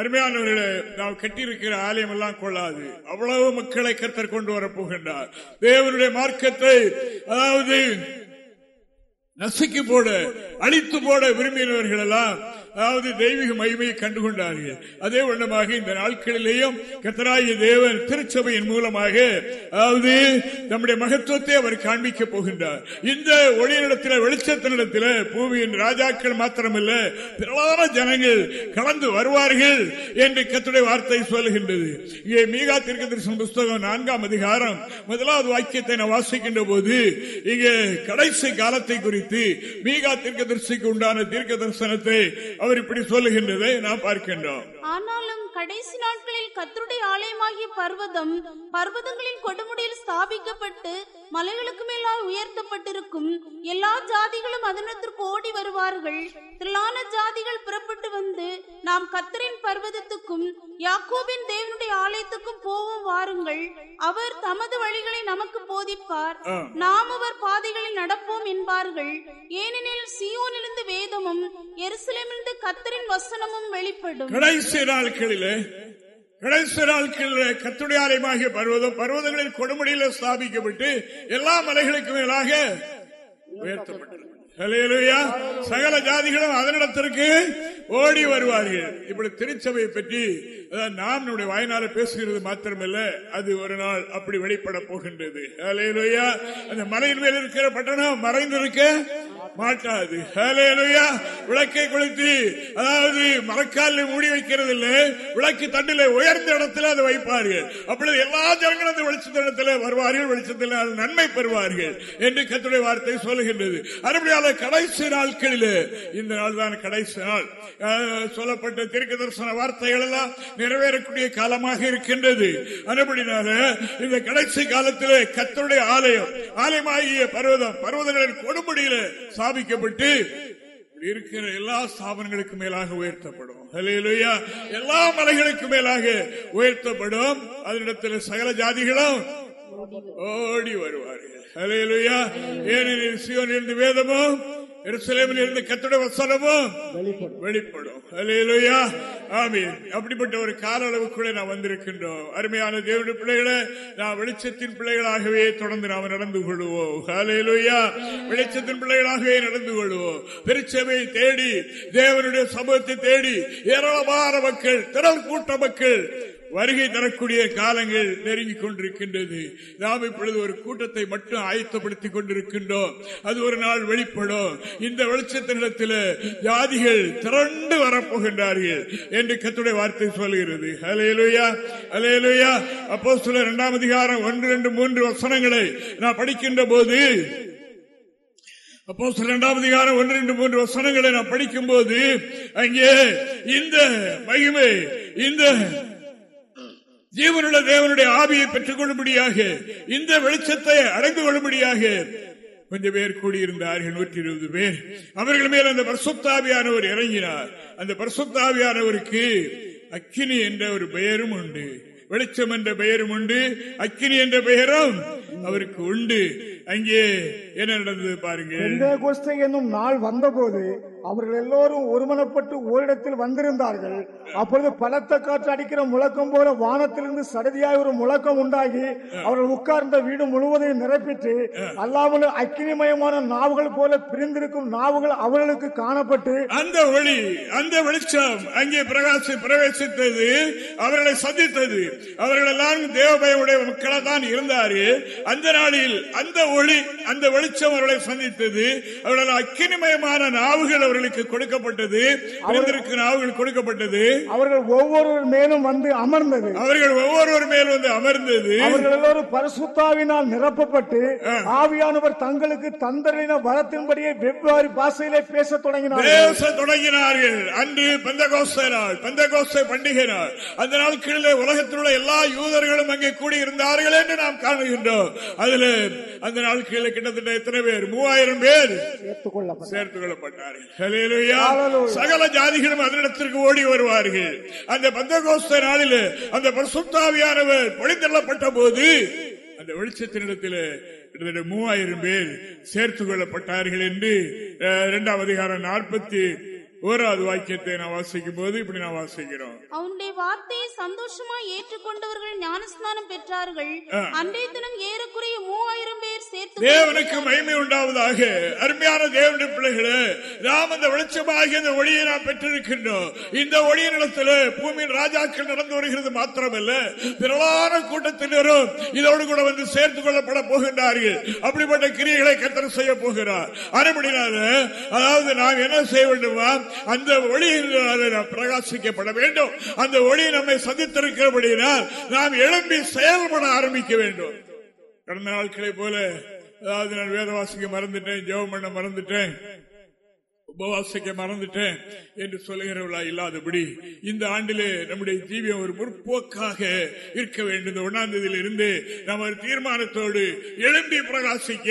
அருமையானவர்களே நாம் கட்டியிருக்கிற ஆலயம் எல்லாம் கொள்ளாது. அவ்வளவு மக்களை கத்தர் கொண்டு வரப்போகின்றார் தேவனுடைய மார்க்கத்தை அதாவது நசுக்கி போட அழித்து போட விரும்பினவர்கள் எல்லாம் அதாவது தெய்வீக மகிமையை கண்டுகொண்டார்கள். அதே வண்ணமாக இந்த நாட்களிலேயும் கத்தராய தேவன் திருச்சபையின் மூலமாக அதாவது நம்முடைய மகத்துவத்தை அவர் காண்பிக்கப் போகின்றார். இந்த ஒளியிடத்தில் வெளிச்சத்தினிடத்தில் பூமியின் ராஜாக்கள் மாத்திரமல்ல திரளான ஜனங்கள் கலந்து வருவார்கள் என்று கத்துடைய வார்த்தை சொல்லுகின்றது. இங்கே மீகா தீர்க்கதரிசன புஸ்தகம் நான்காம் அதிகாரம் முதலாவது வாக்கியத்தை நான் வாசிக்கின்ற போது இங்கே கடைசி காலத்தை குறித்து மீகா தீர்க்கதரிசிக்கு உண்டான தீர்க்க தரிசனத்தை அவர் இப்படி சொல்லுகின்றதை நாம் பார்க்கின்றோம். ஆனாலும் கடைசி நாட்களில் கத்தருடைய ஆலயமாகிய பர்வதம் பர்வதங்களின் கொடுமுடியில் ஸ்தாபிக்கப்பட்டு மலைகளுக்கு மேலால் உயர்த்தப்பட்டிருக்கும் எல்லா ஜாதிகளும் அதனத்திற்கு ஓடி வருவார்கள். திரளான ஜாதிகள் புறப்பட்டு வந்து நாம் கத்தரின் பர்வதத்துக்கும் யாக்கோபின் தேவனுடைய ஆலயத்துக்கும் போவோம் வாருங்கள். அவர் தமது வழிகளை நமக்கு போதிப்பார். நாம் அவர் பாதைகளில் நடப்போம் என்பார்கள். ஏனெனில் சியோனிலிருந்து வேதமும் எருசலேமிலிருந்து கத்தரின் வசனமும் வெளிப்படும். கடைசி நாட்களிலே கடைசி நாட்கள் கத்துடைய ஆலயமாகிய பர்வதம் பருவதங்களில் கொடுமுடியில் ஸ்தாபிக்கப்பட்டு எல்லா மலைகளுக்கு மேலாக உயர்த்தப்பட்டது சகல ஜாதிகளும் அதனிடத்திற்கு ஓடி வருவார்கள். இப்படி திருச்சபையை பற்றி நாம் நம்முடைய வாய்நாள பேசுகிறது மாத்திரமல்ல அது ஒரு நாள் அப்படி வெளிப்பட போகின்றது. அந்த மலையின் மேல் இருக்கிற பட்டணம் மறைந்திருக்க மாட்டாது. ஹல்லேலூயா. விளக்கை கொளுத்தி அதாவது மரக்கால மூடி வைக்கிறது இல்லை விளக்கு தண்டில உயர்ந்த இடத்துல அதை வைப்பார்கள். அப்பொழுது எல்லா ஜனங்களும் அந்த வெளிச்சத்திடத்தில் வருவார்கள் வெளிச்சத்தில் நன்மை பெறுவார்கள் என்று கத்துடைய வார்த்தை சொல்லுகின்றது. அறுபடியால கடைசி நாட்களில் இந்த நாள் தான் கடைசி நாள். சொல்லப்பட்ட தீர்க்க தரிசன வார்த்தைகள் எல்லாம் நிறைவேறக்கூடிய காலமாக இருக்கின்றது. அதுபடினால இந்த கடைசி காலத்திலே கத்தருடைய ஆலயம் ஆலயமாகிய பர்வதம் பர்வதங்களின் கொடுமுடியில ஸ்தாபிக்கப்பட்டு இருக்கிற எல்லா ஸ்தாபனங்களுக்கு மேலாக உயர்த்தப்படும். எல்லா மலைகளுக்கு மேலாக உயர்த்தப்படும். அதனிடத்தில் சகல ஜாதிகளும் ஓடி வருவார்கள். ஏனெனில் ஏனெனில் என்று வேதமும் எருசலேமில் இருந்து கத்துடைய வசனமும் வெளிப்படும். ஆமென். அப்படிப்பட்ட ஒரு கால அளவுக்குள்ளே நாம் வந்திருக்கின்றோம். அருமையான தேவனுடைய பிள்ளைகளை நாம் வெளிச்சத்தின் பிள்ளைகளாகவே தொடர்ந்து நாம் நடந்து கொள்வோம். ஹalleluya. வெளிச்சத்தின் பிள்ளைகளாகவே நடந்து கொள்வோம். திருச்சபையை தேடி தேவனுடைய சமூகத்தை தேடி ஏராளமான மக்கள் திரள் கூட்ட மக்கள் வருகை தரக்கூடிய காலங்கள் நெருங்கிக் கொண்டிருக்கின்றது. நாம் இப்பொழுது ஒரு கூட்டத்தை மட்டும் ஆயத்தப்படுத்திக் கொண்டிருக்கின்றோம். அது ஒரு நாள் வெளிப்படும். இந்த வெளிச்சத்தினிடத்தில் ஜாதிகள் திரண்டு வரப்போகின்றார்கள் என்று கத்துடைய வார்த்தை சொல்கிறது அலையலுயா அலையலுயா அப்போ சில இரண்டாம் அதிகாரம் ஒன்று ரெண்டு மூன்று வசனங்களை நான் படிக்கின்ற போது அப்போ இரண்டாம் அதிகாரம் ஒன்று ரெண்டு மூன்று வசனங்களை நான் படிக்கும் போது அங்கே இந்த மகிமை இந்த ஜீவனுள்ள தேவனுடைய ஆவியை பெற்றுக் கொள்ளும்படியாக இந்த வெளிச்சத்தை அடைந்து கொள்ளும்படியாக கொஞ்சம் பேர் கூடியிருந்தார்கள் நூற்றி இருபது பேர். அவர்கள் மேல் அந்த பரிசுத்தாவியானவர் இறங்கினார். அந்த பரிசுத்தாவியானவருக்கு அக்கினி என்ற ஒரு பெயரும் உண்டு. வெளிச்சம் என்ற பெயரும் உண்டு. அக்கினி என்ற பெயரும் அவருக்கு உண்டு. அங்கே என்ன நடந்தது பாருங்க. பெந்தேகோஸ்தே என்னும் நாள் வந்தபோது அவர்கள் எல்லோரும் ஒருமனப்பட்டு ஓரிடத்தில் வந்திருந்தார்கள். அப்பொழுது பலத்த காற்று அடிக்கிற முழக்கம் போல வானத்திலிருந்து சடதியாய் ஒரு முழக்கம் உண்டாகி அவர்கள் உட்கார்ந்த வீடு முழுவதையும் நிரப்பிட்டு அல்லாமல் அக்கினிமயமான நாவுகள் போல பிரிந்திருக்கும் நாவுகள் அவர்களுக்கு காணப்பட்டு அந்த ஒளி அந்த வெளிச்சம் அங்கே பிரகாசி பிரவேசித்தது. அவர்களை சந்தித்தது. அவர்கள் எல்லாரும் தேவபயமுடைய மக்களாக தான் இருந்தார்கள். அந்த நாளில் அந்த ஒளி அந்த வெளிச்சம் அவர்களை சந்தித்தது. அவர்கள் அக்கினிமயமான நாவுகள் அவர்களுக்கு கொடுக்கப்பட்டது. நாவுகள் கொடுக்கப்பட்டது. அவர்கள் ஒவ்வொருவர் மேலும் வந்து அமர்ந்தது. அவர்கள் ஒவ்வொருவர் மேல் வந்து அமர்ந்தது. அவர்கள் எல்லோரும் பரிசுத்தாவினால் நிரப்பப்பட்டு ஆவியானவர் தங்களுக்கு தந்தரின வரத்தின்படியே வெவ்வேறு பாஷையிலே பேசத் தொடங்கினார்கள். பேச தொடங்கினார்கள். அன்று பெந்தகோஸ்தே நாள் பெந்தகோஸ்தே பண்டிகை நாள். அந்த நாட்களிலே உலகத்தில் உள்ள எல்லா யூதர்களும் அங்கே கூடியிருந்தார்கள் என்று நாம் காணுகின்றோம். அதுல அந்த நாட்களில் கிட்டத்தட்ட எத்தனை பேர்? மூவாயிரம் பேர். சேர்த்துக் கொள்ளப்பட்டார்கள். சகல ஜாதிகளும் அதனிடத்திற்கு ஓடி வருவார்கள். அந்த பந்தகோஸ்த நாளில் அந்த பரிசுத்தாவியானவர் பொழிந்தள்ளப்பட்ட போது அந்த வெளிச்சத்தினிடத்தில் கிட்டத்தட்ட மூவாயிரம் பேர் சேர்த்துக் கொள்ளப்பட்டார்கள் என்று இரண்டாம் அதிகாரம் நாற்பத்தி ஓராவது வாக்கியத்தை நான் வாசிக்கும் போது இப்படி நான் வாசிக்கிறோம். அவனுடைய வார்த்தையை சந்தோஷமாய் ஏற்றுக்கொண்டவர்கள் ஞானஸ்நானம் பெற்றார்கள். அன்றைய தினம் ஏறக்குறைய மூவாயிரம் பேர் சேர்த்து தேவனுக்கு மகிமை உண்டாவதாக. அருமையான தேவனுடைய பிள்ளைகளே நாம் அந்த வெளிச்சமாகிய இந்த ஒளியை நாம் பெற்றிருக்கின்றோம். இந்த ஒளியின் இடத்துல பூமியின் ராஜாக்கள் நடந்து வருகிறது மாத்திரமல்ல திரளான கூட்டத்தினரும் இதோடு கூட வந்து சேர்த்துக் கொள்ளப்பட போகின்றார்கள். அப்படிப்பட்ட கிரியைகளை கத்தர் செய்ய போகிறார். அறுபடினால அதாவது நாம் என்ன செய்ய வேண்டுமா? அந்த ஒளியினால நாம் பிரகாசிக்கப்பட வேண்டும். அந்த ஒளி நம்மை சந்தித்திருக்கிறபடியினால் நாம் எழும்பி செயல்பட ஆரம்பிக்க வேண்டும். கடந்த நாட்களை போல அதாவது நான் வேத வாசிக்க மறந்துட்டேன் ஜெவம் பண்ண மறந்துட்டேன். உபவாசிக்க மறந்துட்டேன் என்று சொல்லுகிறவர்களா இல்லாதபடி இந்த ஆண்டிலே நம்முடைய ஜீவியம் ஒரு முற்போக்காக இருக்க வேண்டும். இந்த ஒன்னாம் தேதியில இருந்து நாம் ஒரு தீர்மானத்தோடு எழும்பி பிரகாசிக்க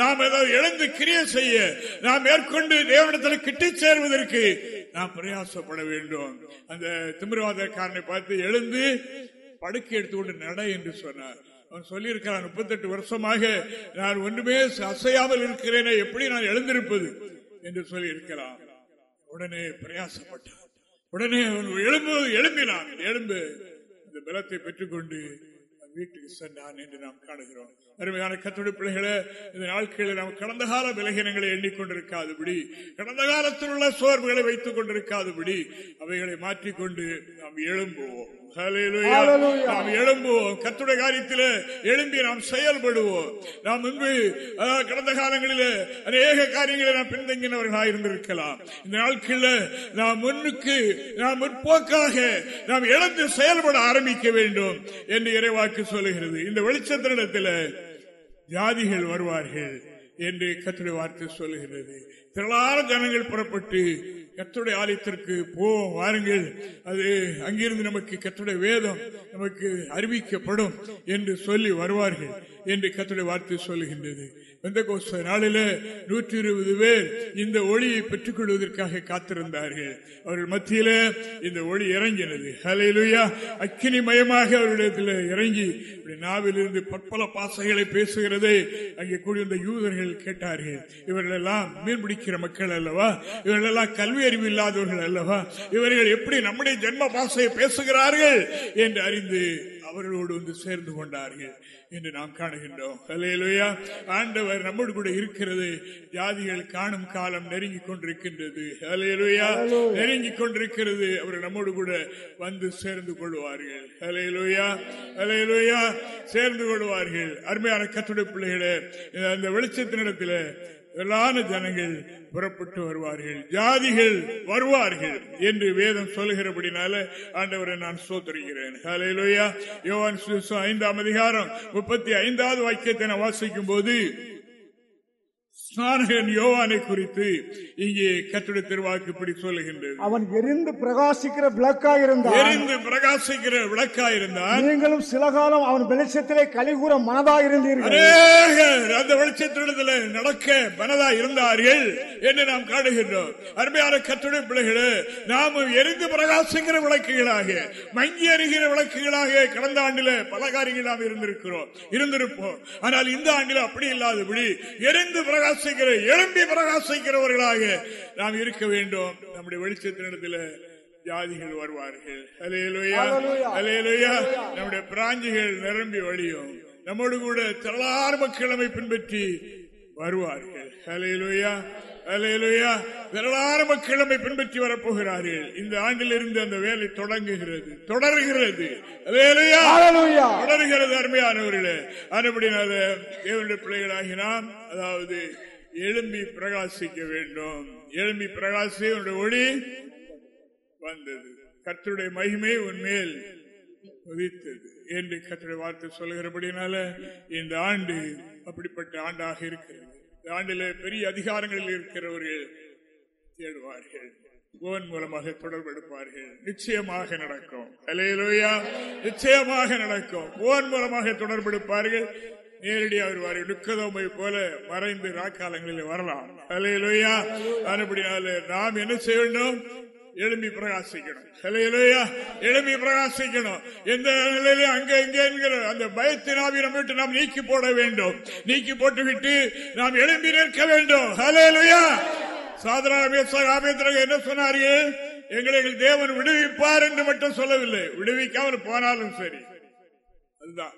நாம் ஏதாவது எழுந்து கிரிய செய்ய நாம் மேற்கொண்டு தேவனத்தில் கிட்டி சேர்வதற்கு நாம் பிரயாசப்பட வேண்டும். அந்த திமிரவாதக்காரனை பார்த்து எழுந்து படுக்கை எடுத்துக்கொண்டு நட என்று சொன்னார். அவன் சொல்லியிருக்கிறான் முப்பத்தெட்டு வருஷமாக நான் ஒன்றுமே அசையாமல் இருக்கிறேனே எப்படி நான் எழுந்திருப்பது? என்று சொல்லி இருக்கிறான் உடனே பிரயாசப்பட்டான். உடனே எழும்பு எழும்பினான். எழும்பு இந்த பலத்தை பெற்றுக்கொண்டு வீட்டுக்கு சென்றான் என்று நாம் காணுகிறோம். அருமையான கத்தோடு பிள்ளைகளை இந்த நாட்களில் நாம் கடந்த கால விலகினங்களை எண்ணிக்கொண்டிருக்காதபடி கடந்த காலத்தில் உள்ள சோர்வுகளை வைத்துக் கொண்டிருக்காதபடி அவைகளை மாற்றிக்கொண்டு நாம் எழும்புவோம். நாம் எழும்புவோம். கத்துடைய காரியத்தில் எழும்பி நாம் செயல்படுவோம். நாம் முன்பு கடந்த காலங்களில் அநேக காரியங்களை நாம் பின்தங்கினவர்களாக இருந்திருக்கலாம். இந்த நாட்களில் நாம் முன்னுக்கு நாம் முற்போக்காக நாம் எழுந்து செயல்பட ஆரம்பிக்க வேண்டும் என்று இறைவாக்கு சொல்லுகிறது. இந்த வெளிச்சத்தினிடத்தில் ஜாதிகள் வருவார்கள் என்று கத்துடைய வார்த்தை சொல்லுகிறது. திரளான ஜனங்கள் புறப்பட்டு கற்றுடைய ஆலயத்திற்கு போவோம் வாருங்கள். அது அங்கிருந்து நமக்கு கற்றுடைய வேதம் நமக்கு அறிவிக்கப்படும் என்று சொல்லி வருவார்கள் என்று கத்துடைய வார்த்தை சொல்லுகின்றது. எந்த கோஷ நூற்றி இருபது பேர் இந்த ஒளியை பெற்றுக் கொள்வதற்காக காத்திருந்தார்கள். அவர்கள் மத்தியில இந்த ஒளி இறங்கினது. ஹலையிலுயா அக்கினி மயமாக அவர்களிடத்தில் இறங்கி இப்படி நாவிலிருந்து பற்பல பாசைகளை பேசுகிறதை அங்கே கூடியிருந்த யூதர்கள் கேட்டார்கள். இவர்கள் எல்லாம் மீன் பிடிக்கிற மக்கள் அல்லவா? இவர்கள் எல்லாம் கல்வி அறிவு இல்லாதவர்கள் அல்லவா? இவர்கள் எப்படி நம்முடைய ஜென்ம பாசையை பேசுகிறார்கள்? என்று அறிந்து அவர்களோடு வந்து சேர்ந்து கொண்டார்கள் என்று நாம் காணுகின்றோம். ஹalleluya. ஆண்டவர் நம்மோடு கூட இருக்கிறது ஜாதிகள் காணும் காலம் நெருங்கி கொண்டிருக்கின்றது. ஹalleluya. நெருங்கி கொண்டிருக்கிறது. அவர் நம்மோடு கூட வந்து சேர்ந்து கொள்வார்கள். ஹalleluya. ஹalleluya. சேர்ந்து கொள்வார்கள். அருமையான கத்துடைய பிள்ளைகளே அந்த வெளிச்சத்தினிடத்தில் எல்லான ஜனங்கள் புறப்பட்டு வருவார்கள் ஜாதிகள் வருவார்கள் என்று வேதம் சொல்லுகிறபடினால ஆண்டவரை நான் சோதரிக்கிறேன் யோவான் ஐந்தாம் அதிகாரம் முப்பத்தி ஐந்தாவது வாக்கியத்தை நான் வாசிக்கும் போது ஸ்நானகன் யோவானை குறித்து இங்கே கட்டுரை திருவாக்கு இப்படி சொல்லுகின்றது. அவன் எரிந்து பிரகாசிக்கிற விளக்காக இருந்தான் எரிந்து பிரகாசிக்கிற விளக்காயிருந்தான். நீங்களும் சில காலம் அவன் வெளிச்சத்திலே கலிகூற இருந்தீர்கள் அநேகர் அந்த வெளிச்சத்திடத்தில் நடக்க மனதா இருந்தார்கள் என்று நாம் காணுகின்றோம். அருமையான கத்துடைய பிள்ளைகளே நாமும் எரிந்து பிரகாசிக்கிற விளக்குகளாக மங்கி எறிகிற விளக்குகளாக கடந்த ஆண்டில பல காரியங்கள் நாம் இருந்திருக்கிறோம் இருந்திருப்போம். ஆனால் இந்த ஆண்டில் அப்படி இல்லாதபடி எரிந்து பிரகாசிக்கிற எழும்பி பிரகாசிக்கிறவர்களாக நாம் இருக்க வேண்டும். நம்முடைய வெளிச்சத்தினிடத்தில் ஜாதிகள் வருவார்கள். அலையலுயா அலையலுயா நம்முடைய பிராஞ்சிகள் நிரம்பி வழியும். நம்மோடு கூட திரளார் மக்கள் நம்மை பின்பற்றி வருவார்கள். அலையலுயா அலையலுயா திரளார மக்கள் நம்மை பின்பற்றி வரப்போகிறார்கள். இந்த ஆண்டிலிருந்து அந்த வேலை தொடங்குகிறது. தொடர்கிறது. அலையலுயா. தொடர்கிறது அருமையானவர்களே. அதுபடினால தேவனுடைய பிள்ளைகளாகி நாம் அதாவது எழும்பி பிரகாசிக்க வேண்டும். எழும்பி பிரகாசி உன்னுடைய ஒளி வந்தது. கத்தருடைய மகிமை உன்மேல் உதித்தது என்று கத்தருடைய வார்த்தை சொல்கிறபடினால இந்த ஆண்டு அப்படிப்பட்ட ஆண்டாக இருக்கிறது. இந்த ஆண்டிலே பெரிய அதிகாரங்களில் இருக்கிறவர்கள் தேடுவார்கள். போன் மூலமாக தொடர்பு எடுப்பார்கள். நிச்சயமாக நடக்கும். அலையலோயா நிச்சயமாக நடக்கும். போன் மூலமாக தொடர்பு எடுப்பார்கள். நேரடியாக வருவார் நிக்கதோமை போல மறைந்து ராக்காலங்களில் வரலாம். அலையலோயா அதுபடினால நாம் என்ன செய்ய வேண்டும்? எழும்பி பிரகாசிக்கணும். ஹalleluya. எழும்பி பிரகாசிக்கணும். எந்த நிலையிலும் அங்க இங்க என்கிற அந்த பயத்தின் நம்ம விட்டு நாம் நீக்கி போட வேண்டும். நீக்கி போட்டுவிட்டு நாம் எழும்பி நிற்க வேண்டும். ஹalleluya. சாதாரண ஆபேத்திரக என்ன சொன்னார்கள்? எங்களை எங்கள் தேவன் விடுவிப்பார் என்று மட்டும் சொல்லவில்லை. விடுவிக்காமல் போனாலும் சரி. அதுதான்.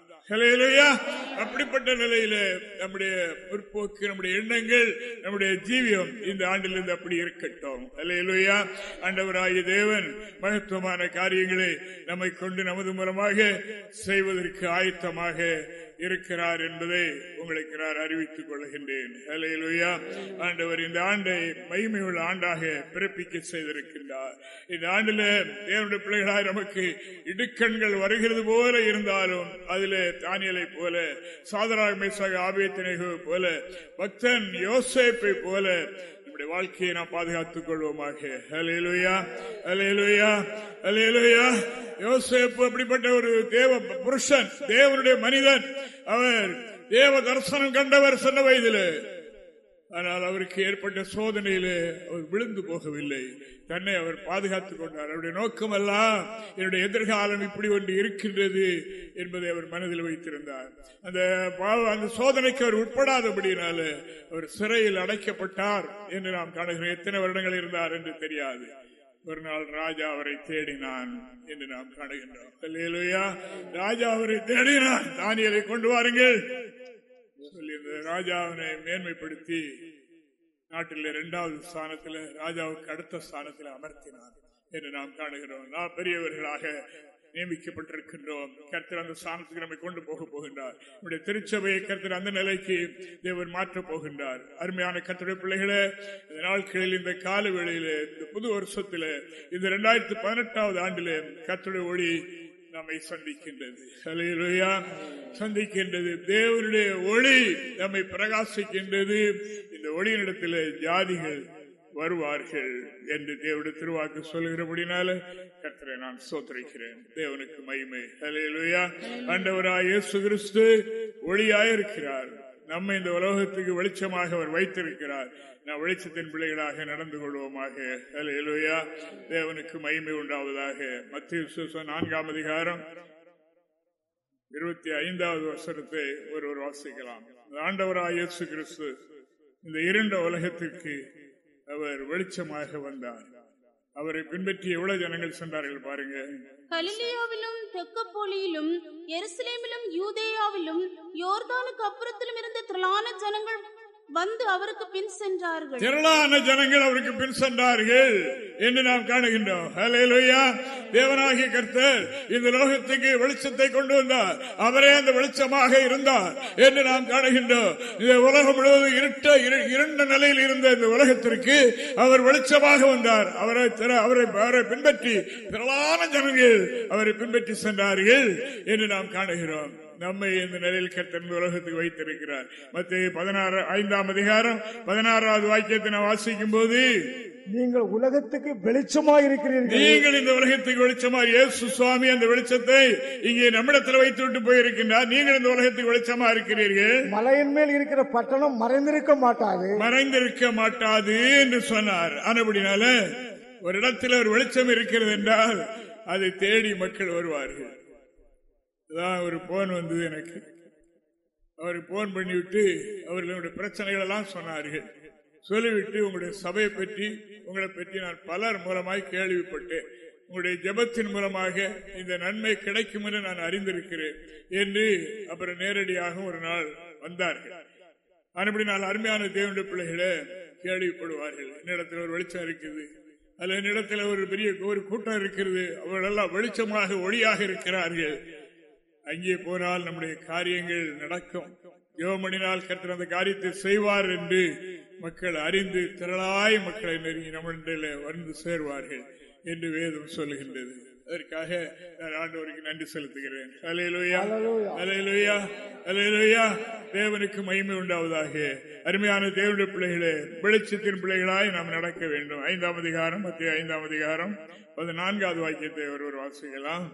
அப்படிப்பட்ட நிலையில நம்முடைய முற்போக்கு நம்முடைய எண்ணங்கள் நம்முடைய ஜீவியம் இந்த ஆண்டிலிருந்து அப்படி இருக்கட்டும் ஹalleluya. ஆண்டவராய தேவன் மகத்துவமான காரியங்களை நம்மை கொண்டு நமது மூலமாக செய்வதற்கு ஆயத்தமாக இருக்கிறார் என்பதை உங்களுக்கு நான் அறிவித்துக் கொள்கின்றேன். ஆண்டவர் இந்த ஆண்டை மகிமையுள்ள ஆண்டாக பிறப்பிக்க செய்திருக்கின்றார். இந்த ஆண்டில தேவனுடைய பிள்ளைகளாய் நமக்கு இடுக்கண்கள் வருகிறது போல இருந்தாலும் அதில் தானியலை போல சாதராக மேசாக ஆபியத்தினை போல பக்தன் யோசேப்பை போல நம்முடைய வாழ்க்கையை நாம் பாதுகாத்துக் கொள்வோமாக. ஹalleluya ஹalleluya ஹalleluya யோசேப்பு அப்படிப்பட்ட ஒரு தேவ புருஷன் தேவனுடைய மனிதன். அவர் தேவ தரிசனம் கண்டவர் சொன்ன வயதிலே. ஆனால் அவருக்கு ஏற்பட்ட சோதனையிலே அவர் விழுந்து போகவில்லை. தன்னை அவர் பாதுகாத்துக் கொண்டார். அவருடைய நோக்கம் எல்லாம் என்னுடைய எதிர்காலம் இப்படி ஒன்று இருக்கின்றது என்பதை அவர் மனதில் வைத்திருந்தார். அந்த அந்த சோதனைக்கு அவர் உட்படாதபடியினால அவர் சிறையில் அடைக்கப்பட்டார் என்று நாம் காணுகிறோம். எத்தனை வருடங்கள் இருந்தார் என்று தெரியாது. ஒரு நாள் ராஜா அவரை தேடினான் என்று நாம் காணுகின்றோம். ராஜா அவரை தேடினான். தானியலை கொண்டு வாருங்கள். ராஜாவினை மேன்மைப்படுத்தி நாட்டில் இரண்டாவது ஸ்தானத்தில் ராஜாவுக்கு அடுத்த ஸ்தானத்தில் அமர்த்தினார் என்று நாம் காணுகிறோம். நாம் பெரியவர்களாக நியமிக்கப்பட்டிருக்கின்றோம். கர்த்தர் அந்த ஸ்தானத்துக்கு நம்மை கொண்டு போக போகின்றார். நம்முடைய திருச்சபையை கர்த்தர் அந்த நிலைக்கு தேவர் மாற்றப் போகின்றார். அருமையான கர்த்தருடைய பிள்ளைகளே இந்த நாட்களில் இந்த கால வேளையிலே இந்த புது வருஷத்துல இந்த இரண்டாயிரத்தி பதினெட்டாவது ஆண்டிலே கர்த்தருடைய ஒளி நம்மை சந்திக்கின்றது. சந்திக்கின்றது. தேவனுடைய ஒளி நம்மை பிரகாசிக்கின்றது. இந்த ஒளியினிடத்தில் ஜாதிகள் வருவார்கள் என்று தேவனுடைய திருவாக்கு சொல்கிறபடினால கர்த்தரை நான் சோத்தரிக்கிறேன் தேவனுக்கு மகிமை. ஹalleluya. ஆண்டவராய் இயேசு கிறிஸ்து ஒளியாயிருக்கிறார். நம்மை இந்த உலகத்துக்கு வெளிச்சமாக அவர் வைத்திருக்கிறார். நாம் வெளிச்சத்தின் பிள்ளைகளாக நடந்து கொள்வோமாக. ஹalleluya. தேவனுக்கு மகிமை உண்டாவதாக. மத்திய சுவிசேஷம் நான்காம் அதிகாரம் இருபத்தி ஐந்தாவது வசனத்தை ஒருவர் வாசிக்கலாம். ஆண்டவராய் இயேசு கிறிஸ்து இந்த இரண்ட உலகத்திற்கு அவர் வெளிச்சமாக வந்தார். அவரை பின்பற்றி எவ்வளவு ஜனங்கள் சென்றார்கள் பாருங்க. கலிலியாவிலும் தெக்கப்போலியிலும் எருசலேமிலும் யூதேயாவிலும் யோர்தானுக்கு அப்புறத்திலும் இருந்த திரளான ஜனங்கள் வந்து அவருக்கு பின் சென்றார்கள். திரளான ஜனங்கள் அவருக்கு பின் சென்றார்கள் என்று நாம் காணுகின்றோம். தேவனாகிய கர்த்தர் இந்த லோகத்துக்கு வெளிச்சத்தை கொண்டு வந்தார். அவரே அந்த வெளிச்சமாக இருந்தார் என்று நாம் காணுகின்றோம். இந்த உலகம் முழுவதும் இருட்ட இரு- நிலையில் இருந்த இந்த உலகத்திற்கு அவர் வெளிச்சமாக வந்தார். அவரை அவரை அவரை பின்பற்றி திரளான ஜனங்கள் அவரை பின்பற்றி சென்றார்கள் என்று நாம் காணுகிறோம். நம்மை இந்த நிலையில் இந்த உலகத்துக்கு வைத்திருக்கிறார். மத்திய பதினாறு ஐந்தாம் அதிகாரம் பதினாறாவது வாக்கியத்தை நான் வாசிக்கும் போது நீங்கள் உலகத்துக்கு வெளிச்சமாய் இருக்கிறீர்கள் நீங்கள் இந்த உலகத்துக்கு வெளிச்சமா இயேசு சுவாமி அந்த வெளிச்சத்தை இங்கே நம்மிடத்தில் வைத்து விட்டு போயிருக்கின்றார். நீங்கள் இந்த உலகத்துக்கு வெளிச்சமா இருக்கிறீர்கள் மலையின் மேல் இருக்கிற பட்டணம் மறைந்திருக்க மாட்டாது. மறைந்திருக்க மாட்டாது என்று சொன்னார். ஆனபடினால ஒரு இடத்தில் ஒரு வெளிச்சம் இருக்கிறது என்றால் அதை தேடி மக்கள் வருவார்கள். அதான் ஒரு போன் வந்தது எனக்கு. அவர் போன் பண்ணிவிட்டு அவர்களுடைய பிரச்சனைகள் எல்லாம் சொன்னார்கள். சொல்லிவிட்டு உங்களுடைய சபையை பற்றி உங்களை பற்றி நான் பலர் மூலமாய் கேள்விப்பட்டேன். உங்களுடைய ஜெபத்தின் மூலமாக இந்த நன்மை கிடைக்கும் என்று நான் அறிந்திருக்கிறேன் என்று அப்புறம் நேரடியாக ஒரு நாள் வந்தார்கள். அதுபடி நான் அருமையான தேவனுடைய பிள்ளைகளே கேள்விப்படுவார்கள். என்னிடத்தில் ஒரு வெளிச்சம் இருக்குது. அதுல என்னிடத்தில் ஒரு பெரிய ஒரு கூட்டம் இருக்கிறது. அவர்களெல்லாம் வெளிச்சமாக ஒளியாக இருக்கிறார்கள். அங்கே போனால் நம்முடைய காரியங்கள் நடக்கும். யோமணினால் கர்த்தர் அந்த காரியத்தை செய்வார் என்று மக்கள் அறிந்து திரளாய் மக்களை நெருங்கி நம்மிடத்தில் வந்து சேர்வார்கள் என்று வேதம் சொல்லுகின்றது. அதற்காக நான் ஆண்டவருக்கு நன்றி செலுத்துகிறேன். அலையலுயா அலையலுயா அலையலுயா தேவனுக்கு மகிமை உண்டாவதாக. அருமையான தேவனுடைய பிள்ளைகளே வெளிச்சத்தின் பிள்ளைகளாய் நாம் நடக்க வேண்டும். ஐந்தாம் அதிகாரம் மத்திய ஐந்தாம் அதிகாரம். பதினான்காவது வாக்கியத்தை ஒருவர் வாசிக்கலாம்.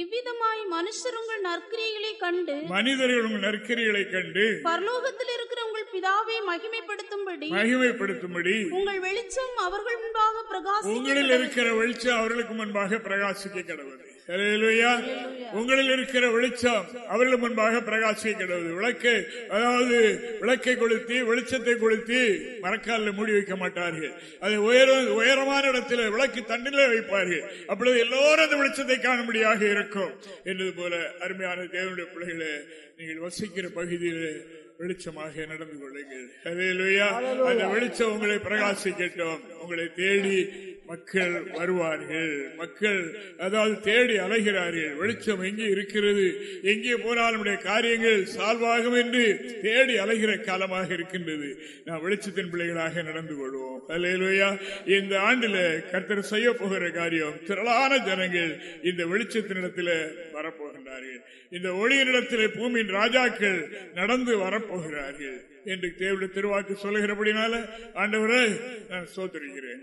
இவ்விதமாய் மனுஷர் உங்கள் நற்கிரியைகளை கண்டு மனிதர்கள் உங்கள் நற்கரிகளை கண்டு பரலோகத்தில் இருக்கிற உங்கள் பிதாவை மகிமைப்படுத்தும்படி மகிமைப்படுத்தும்படி உங்கள் வெளிச்சம் அவர்கள் முன்பாக உங்களில் பிரகாசிக்க இருக்கிற வெளிச்சம் அவர்களுக்கு முன்பாக பிரகாசிக்க ஹalleluya. உங்களில் இருக்கிற வெளிச்சம் அவர்கள் முன்பாக பிரகாசிக்கிறது. விளக்கு அதாவது விளக்கை கொளுத்தி வெளிச்சத்தை கொளுத்தி மரக்காலில் மூடி வைக்க மாட்டார்கள். அதை உயர உயரமான இடத்தில் விளக்கு தண்டிலே வைப்பார்கள். அப்பொழுது எல்லோரும் அந்த வெளிச்சத்தை காணும்படியாக இருக்கும். என்பது போல அருமையான தேவனுடைய பிள்ளைகளே நீங்கள் வசிக்கிற பகுதியில் வெளிச்சமாக நடந்து கொள்ளுங்கள். அந்த வெளிச்சம் உங்களை பிரகாசிக்கட்டும். உங்களை தேடி மக்கள் வருவார்கள். மக்கள் அதாவது தேடி அலைகிறார்கள். வெளிச்சம் எங்கே இருக்கிறது? எங்கே போனால் நம்முடைய காரியங்கள் சால்வாகும் என்று தேடி அலைகிற காலமாக இருக்கின்றது. நாம் வெளிச்சத்தின் பிள்ளைகளாக நடந்து கொள்வோம். அல்லேலூயா. இந்த ஆண்டில் கர்த்தர் செய்ய போகிற காரியம் திரளான ஜனங்கள் இந்த வெளிச்சத்தினிடத்தில் வரப்போகின்றார்கள். இந்த ஒளியினிடத்தில் பூமியின் ராஜாக்கள் நடந்து வரப்போகிறார்கள். என்று தேவனுடைய திருவாக்கு சொல்லுகிறபடினால ஆண்டவரே நான் சோதரிக்கிறேன்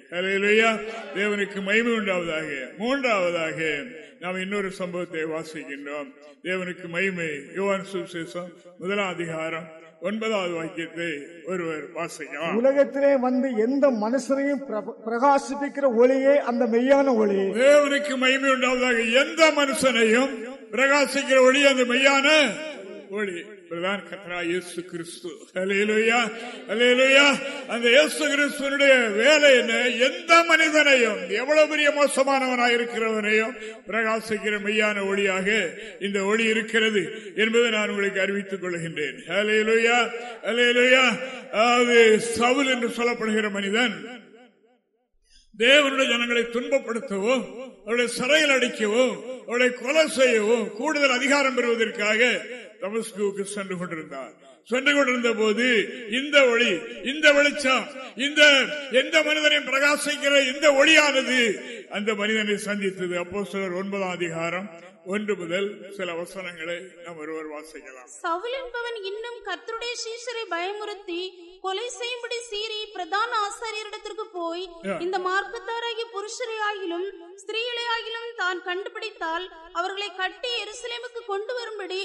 தேவனுக்கு மகிமை உண்டாவதாக. மூன்றாவதாக நாம் இன்னொரு சம்பவத்தை வாசிக்கின்றோம். தேவனுக்கு மகிமை. யோவான் சுவிசேஷம் முதலாம் அதிகாரம் ஒன்பதாவது வாக்கியத்தை ஒருவர் வாசிக்கலாம். உலகத்திலே வந்து எந்த மனுஷனையும் பிர- பிரகாசிப்பிக்கிற ஒளியே அந்த மெய்யான ஒளி. தேவனுக்கு மகிமை உண்டாவதாக. எந்த மனுஷனையும் பிரகாசிக்கிற ஒளி அந்த மெய்யான ஒளி பிரதான் கத்ரா இயேசு கிறிஸ்து. அல்லேலூயா அல்லேலூயா அந்த இயேசு கிறிஸ்துவனுடைய வேலை என்ன? எந்த மனிதனையும் எவ்வளவு பெரிய மோசமானவனாய் இருக்கிறவனையும் பிரகாசிக்கிற மெய்யான ஒளியாக இந்த ஒளி இருக்கிறது என்பதை நான் உங்களுக்கு அறிவித்துக் கொள்கின்றேன். அல்லேலூயா அல்லேலூயா அது சவுல் என்று சொல்லப்படுகிற மனிதன் தேவனுடைய ஜனங்களை துன்பப்படுத்தவோ அவருடைய சிறையில் அடிக்கவோ அவருடைய கொலை செய்யவோ கூடுதல் அதிகாரம் பெறுவதற்காக தமஸ்குவுக்கு சென்று கொண்டிருந்தார். சென்று கொண்டிருந்த போது இந்த ஒளி இந்த வெளிச்சம் இந்த எந்த மனிதனையும் பிரகாசிக்கிற இந்த ஒளியானது அந்த மனிதனை சந்தித்தது. அப்போ சிலர் ஒன்பதாம் அதிகாரம் ஒன்று முதல் சில வசனங்களை நாம் ஒருவர் வாசிக்கலாம். சவுல் என்பவன் இன்னும் கர்த்தருடைய சீஷரை பயமுறுத்தி கொலை செய்யும்படி சீறி பிரதான ஆசாரியரிடத்திற்கு போய் இந்த மார்க்கத்தாராகிய புருஷரை ஆகிலும் ஸ்திரீகளை ஆகிலும் தான் கண்டுபிடித்தால் அவர்களை கட்டி எருசலேமுக்கு கொண்டு வரும்படி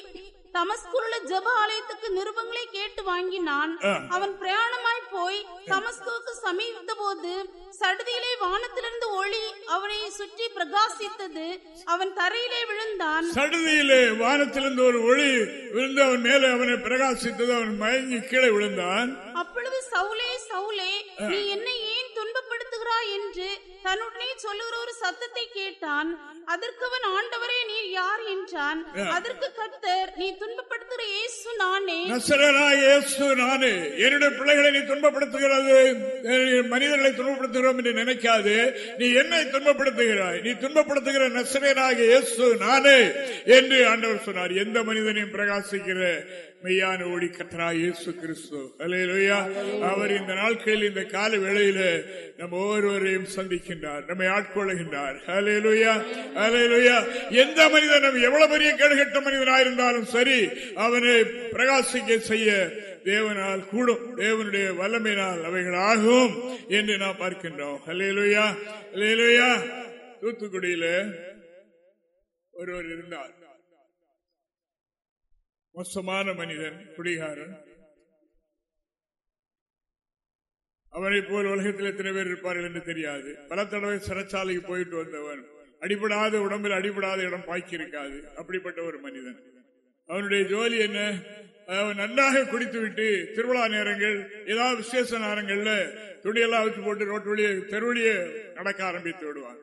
தமஸ்குள்ள ஜெப ஆலயத்துக்கு நிருபங்களை கேட்டு வாங்கினான். அவன் பிரயாணமாய் போய் தமஸ்குவுக்கு சமீபித்த போது சடுதியிலே வானத்திலிருந்து ஒளி அவனை சுற்றி பிரகாசித்தது. அவன் தரையிலே விழுந்தான். சடுதியிலே வானத்திலிருந்து ஒரு ஒளி விழுந்து அவன் மேலே அவனை பிரகாசித்தது. அவன் மயங்கி கீழே விழுந்தான். அப்பொழுது சவுலே சவுலே நீ என்னை துன்பப்படுத்துகிறாய் என்று தன்னுடனே சொல்லுகிற ஒரு சத்தத்தை கேட்டான். அதற்கு அவன் ஆண்டவரே நீர் யார்? என்றான். அதற்கு கர்த்தர் நீ துன்பப்படுத்துகிற இயேசு நானே. இயேசு நானே. என்னுடைய பிள்ளைகளை நீ துன்பப்படுத்துகிறது மனிதர்களை துன்பப்படுத்துகிறோம் என்று நினைக்காது. நீ என்னை துன்பப்படுத்துகிறாய். நீ துன்பப்படுத்துகிற நசரனாக இயேசு நானே என்று ஆண்டவர் சொன்னார். எந்த மனிதனையும் பிரகாசிக்கிற மெய்யான ஒளி கத்தனா இயேசு கிறிஸ்து. அல்லேலூயா. அவர் இந்த நாட்களில் இந்த கால வேளையில நம்ம ஒவ்வொருவரையும் சந்திக்கின்றார் நம்மை ஆட்கொள்ளுகின்றார். அல்லேலூயா. அல்லேலூயா. எந்த மனிதனும் எவ்வளவு பெரிய கேடுகட்ட மனிதனாயிருந்தாலும் சரி அவனை பிரகாசிக்க செய்ய தேவனால் கூடும். தேவனுடைய வல்லமையினால் அவைகள் ஆகும் என்று நாம் பார்க்கின்றோம். அல்லேலூயா. அல்லேலூயா. தூத்துக்குடியில ஒருவர் இருந்தார். மோசமான மனிதன் குடிகாரன். அவனை போல் உலகத்தில் எத்தனை பேர் இருப்பார்கள் என்று தெரியாது. பல தடவை சிறைச்சாலைக்கு போயிட்டு வந்தவன் அடிபடாத உடம்பில் அடிபடாத இடம் பாய்ச்சி இருக்காது அப்படிப்பட்ட ஒரு மனிதன். அவனுடைய ஜோலி என்ன? அவன் நன்றாக குடித்து விட்டு திருவிழா நேரங்கள் ஏதாவது விசேஷ நேரங்கள்ல துணியெல்லாம் வச்சு போட்டு ரோட்டு வழியே தெருவழியே நடக்க ஆரம்பித்து விடுவான்.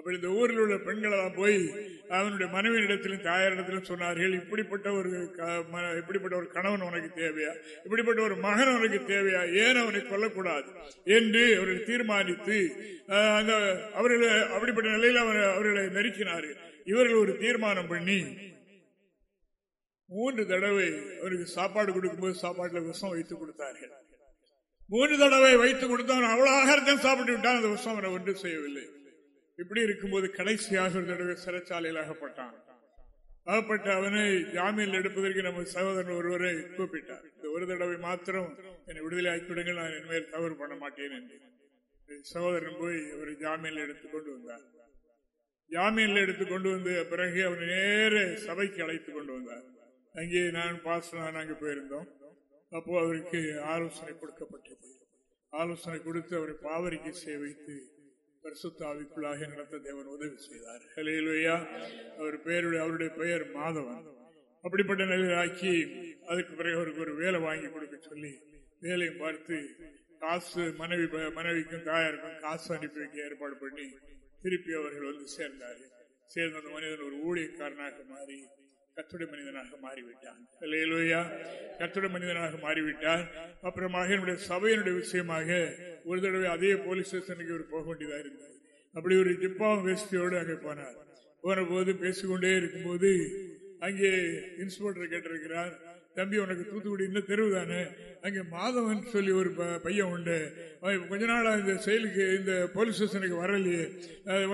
அப்படி இந்த ஊரில் உள்ள பெண்களெல்லாம் போய் அவனுடைய மனைவியிடத்திலும் தாயாரிடத்திலும் சொன்னார்கள் இப்படிப்பட்ட ஒரு க- இப்படிப்பட்ட ஒரு கணவன் உனக்கு தேவையா? இப்படிப்பட்ட ஒரு மகன் உனக்கு தேவையா? ஏன் அவனை கொல்லக்கூடாது? என்று அவர்கள் தீர்மானித்து அஹ், அந்த அவர்களை அப்படிப்பட்ட நிலையில் அவர் அவர்களை நெருக்கினார்கள். இவர்கள் ஒரு தீர்மானம் பண்ணி மூன்று தடவை அவருக்கு சாப்பாடு கொடுக்கும்போது சாப்பாட்டுல விஷம் வைத்து கொடுத்தார்கள். மூன்று தடவை வைத்து கொடுத்தவன் அவ்வளவு ஆகாரத்தையும் சாப்பிட்டு விட்டான் அந்த விஷம் அவனை ஒன்றும் செய்யவில்லை. இப்படி இருக்கும்போது கடைசியாக ஒரு தடவை சிறைச்சாலையில் அகப்பட்டான் அகப்பட்ட அவனை ஜாமீனில் எடுப்பதற்கு நம்ம சகோதரன் ஒருவரை கூப்பிட்டார். இந்த ஒரு தடவை மாத்திரம் என்னை விடுதலை ஆக்கிவிடுங்கள் நான் இனிமேல் தவறு பண்ண மாட்டேன் என்று. சகோதரன் போய் அவர் ஜாமீனில் எடுத்து கொண்டு வந்தார். ஜாமீனில் எடுத்து கொண்டு வந்து பிறகு அவனை நேர சபைக்கு அழைத்து கொண்டு வந்தார். அங்கே நான் பாசனம் அங்கே போயிருந்தோம். அப்போ அவருக்கு ஆலோசனை கொடுக்கப்பட்டது. ஆலோசனை கொடுத்து அவரை பாவரிக்கு சேவைத்து பரிசுத்தாவிக்குள்ளாக நடத்த தேவன் உதவி செய்தார். ஹலேலுயா அவர் பெயருடைய அவருடைய பெயர் மாதவன். அப்படிப்பட்ட நிலையாக்கி அதுக்கு பிறகு அவருக்கு ஒரு வேலை வாங்கி கொடுக்க சொல்லி வேலையை பார்த்து காசு மனைவி மனைவிக்கும் தாயாருக்கும் காசு அனுப்பி வைக்க ஏற்பாடு பண்ணி திருப்பி அவர்கள் வந்து சேர்ந்தார்கள். சேர்ந்த அந்த மனிதன் ஒரு ஊழியக்காரனாக மாறி கத்துட மனிதனாக மாறிவிட்டான். இல்லையா கத்துட மனிதனாக மாறிவிட்டார். அப்புறமாக என்னுடைய சபையினுடைய விஷயமாக ஒரு தடவை அதே போலீஸ் ஸ்டேஷனுக்கு ஒரு போக வேண்டியதாக இருந்தது அப்படி ஒரு ஜிப்பாவும் வேஷ்டியோடு அங்கே போனார். போன போது பேசிக்கொண்டே இருக்கும்போது அங்கே இன்ஸ்பெக்டர் கேட்டிருக்கிறார் தம்பி உனக்கு தூத்துக்குடி இந்த தெருவு தானே? அங்கே மாதவன் சொல்லி ஒரு பையன் உண்டு. அவன் கொஞ்ச நாளாக இந்த செயலுக்கு இந்த போலீஸ் ஸ்டேஷனுக்கு வரலையே.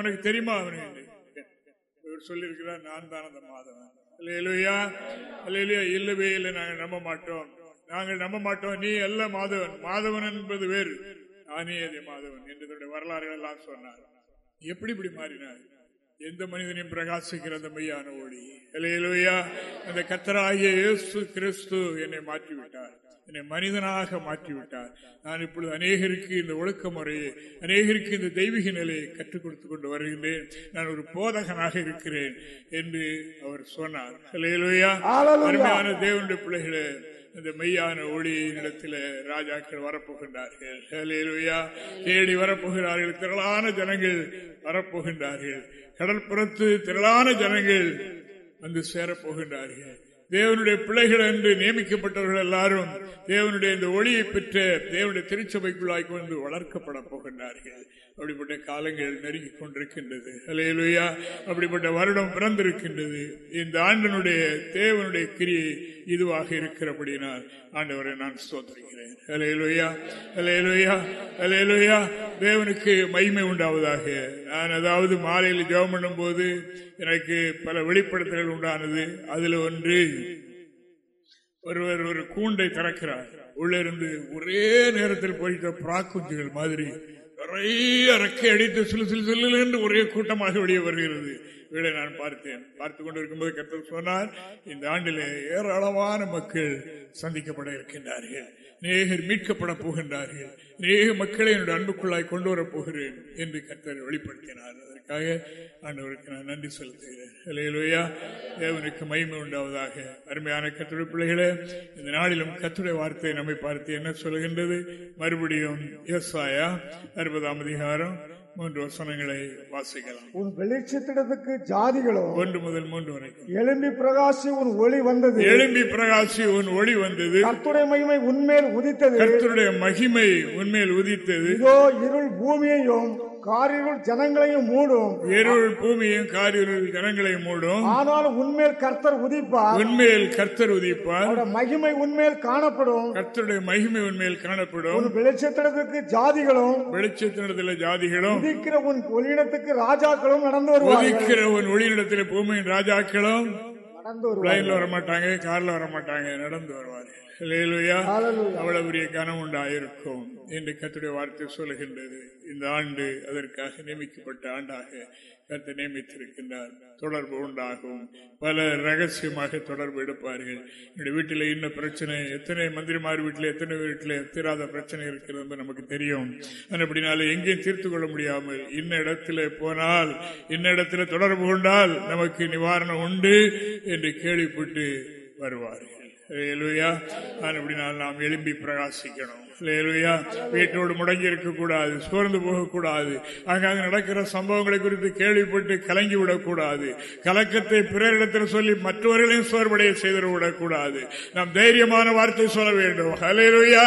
உனக்கு தெரியுமா? அவனு சொல்லியிருக்கிறார் நான் தான் அந்த மாதவன். இல்லையா இல்லையா இல்லவே இல்லை நாங்கள் நம்ப மாட்டோம். நாங்கள் நம்ப மாட்டோம். நீ அல்ல மாதவன். மாதவன் என்பது வேறு. நானே அதே மாதவன் என்று வரலாறுகள் எல்லாம் சொன்னார். எப்படி இப்படி மாறினார்? எந்த மனிதனையும் பிரகாசிக்கிற அந்த மையான ஒளி. இல்லையா அந்த கத்தராகிய இயேசு கிறிஸ்து என்னை மாற்றிவிட்டார். என்னை மனிதனாக மாற்றிவிட்டார். நான் இப்பொழுது அநேகருக்கு இந்த ஒழுக்க முறையை அநேகருக்கு இந்த தெய்வீக நிலையை கற்றுக் கொடுத்து கொண்டு வருகின்றேன். நான் ஒரு போதகனாக இருக்கிறேன் என்று அவர் சொன்னார். அருமையான தேவனுடைய பிள்ளைகளே இந்த மெய்யான ஒளியினிடத்தில் ராஜாக்கள் வரப்போகின்றார்கள். தேடி வரப்போகிறார்கள். திரளான ஜனங்கள் வரப்போகின்றார்கள். கடற்புறத்து திரளான ஜனங்கள் வந்து சேரப்போகின்றார்கள். தேவனுடைய பிள்ளைகள் என்று நியமிக்கப்பட்டவர்கள் எல்லாரும் தேவனுடைய இந்த ஒளியை பெற்ற தேவனுடைய திருச்சபைக்குள்ளாய் கொண்டு வளர்க்கப்பட போகின்றார்கள். அப்படிப்பட்ட காலங்கள் நெருங்கி கொண்டிருக்கின்றது. அலையலுயா அப்படிப்பட்ட வருடம் பிறந்திருக்கின்றது. இந்த ஆண்டனுடைய தேவனுடைய கிரியை இதுவாக இருக்கிறபடினால் ஆண்டவரை நான் சோதரிக்கிறேன் அலையலுயா அலையலுயா அலையலுயா தேவனுக்கு மகிமை உண்டாவதாக. நான் அதாவது மாலையில் ஜெபம் பண்ணும் போது எனக்கு பல வெளிப்படுத்தல்கள் உண்டானது. அதில் ஒன்று ஒருவர் ஒரு கூண்டை திறக்கிறார் உள்ளிருந்து ஒரே நேரத்தில் போயிட்ட பிராக்குஞ்சுகள் மாதிரி நிறைய ரெக்கை அடித்து சிலு சிலு சிலு என்று ஒரே கூட்டமாக வெளியே வருகிறது. வீடை நான் பார்த்தேன். பார்த்து கொண்டிருக்கும்போது கருத்து சொன்னார் இந்த ஆண்டிலே ஏராளமான மக்கள் சந்திக்கப்பட இருக்கின்றார்கள். நேகர் மீட்கப்பட போகின்றார்கள். நேக மக்களை என்னுடைய அன்புக்குள்ளாய் கொண்டு வரப் போகிறேன் என்று கர்த்தர் வெளிப்படுத்தினார். அதற்காக ஆண்டவருக்கு நான் நன்றி செலுத்துகிறேன். இல்லையிலோயா தேவனுக்கு மகிமை உண்டாவதாக. அருமையான கத்துடைய பிள்ளைகளே இந்த நாளிலும் கத்துடைய வார்த்தை நம்மை பார்த்து என்ன சொல்கின்றது மறுபடியும் யோசாயா அறுபதாம் அதிகாரம் மூன்று வசனங்களை வாசிக்கலாம். உன் வெளிச்சத்திடத்துக்கு ஜாதிகளும் ஒன்று முதல் மூன்று வரைக்கும். எழும்பி பிரகாசி உன் ஒளி வந்தது. எழும்பி பிரகாசி உன் ஒளி வந்தது. கர்த்துடைய மகிமை உன்மேல் உதித்தது. கர்த்தருடைய மகிமை உன்மேல் உதித்தது. இதோ இருள் பூமியையும் காரிருள் ஜனங்களையும் மூடும். இருள் பூமியும் காரிருள் ஜனங்களையும் மூடும். ஆனால் உன்மேல் கர்த்தர் உதிப்பார். உன்மேல் கர்த்தர் உதிப்பார். மகிமை உன்மேல் காணப்படும். கர்த்தருடைய மகிமை உன்மேல் காணப்படும். உன் வெளிச்சத்திடத்துக்கு ஜாதிகளும் வெளிச்சத்தினத்தில் ஜாதிகளும் உதிக்கிற உன் ஒளியிடத்துக்கு ராஜாக்களும் நடந்து வருவார்கள். உதிக்கிற உன் ஒளியிடத்தில் பூமியின் ராஜாக்களும் நடந்து பிளைன்ல வர மாட்டாங்க கார்ல வர மாட்டாங்க நடந்து வருவார்கள் ஹalleluya. அவ்வளவு பெரிய கனம் உண்டாயிருக்கும் என்று கத்துடைய வார்த்தை சொல்லுகின்றது. இந்த ஆண்டு அதற்காக நியமிக்கப்பட்ட ஆண்டாக கத்து நியமித்திருக்கின்றார். தொடர்பு உண்டாகும். பல ரகசியமாக தொடர்பு எடுப்பார்கள். என்னுடைய வீட்டில் இன்ன பிரச்சனை எத்தனை மந்திரிமார் வீட்டில் எத்தனை வீட்டில் தீராத பிரச்சனை இருக்கிறது நமக்கு தெரியும். அப்படினால எங்கேயும் தீர்த்து கொள்ள முடியாமல் இன்ன இடத்துல போனால் இன்ன இடத்துல தொடர்பு கொண்டால் நமக்கு நிவாரணம் உண்டு என்று கேள்விப்பட்டு வருவார்கள். அப்படினால் நாம் எழும்பி பிரகாசிக்கணும். வீட்டோடு முடங்கி இருக்கக்கூடாது சோர்ந்து போகக்கூடாது. அங்காங்க நடக்கிற சம்பவங்களை குறித்து கேள்விப்பட்டு கலங்கி விடக்கூடாது. கலக்கத்தை பிறரிடத்தில் சொல்லி மற்றவர்களையும் சோர்வடைய செய்து விடக்கூடாது. நாம் தைரியமான வார்த்தை சொல்ல வேண்டும். அலையலுயா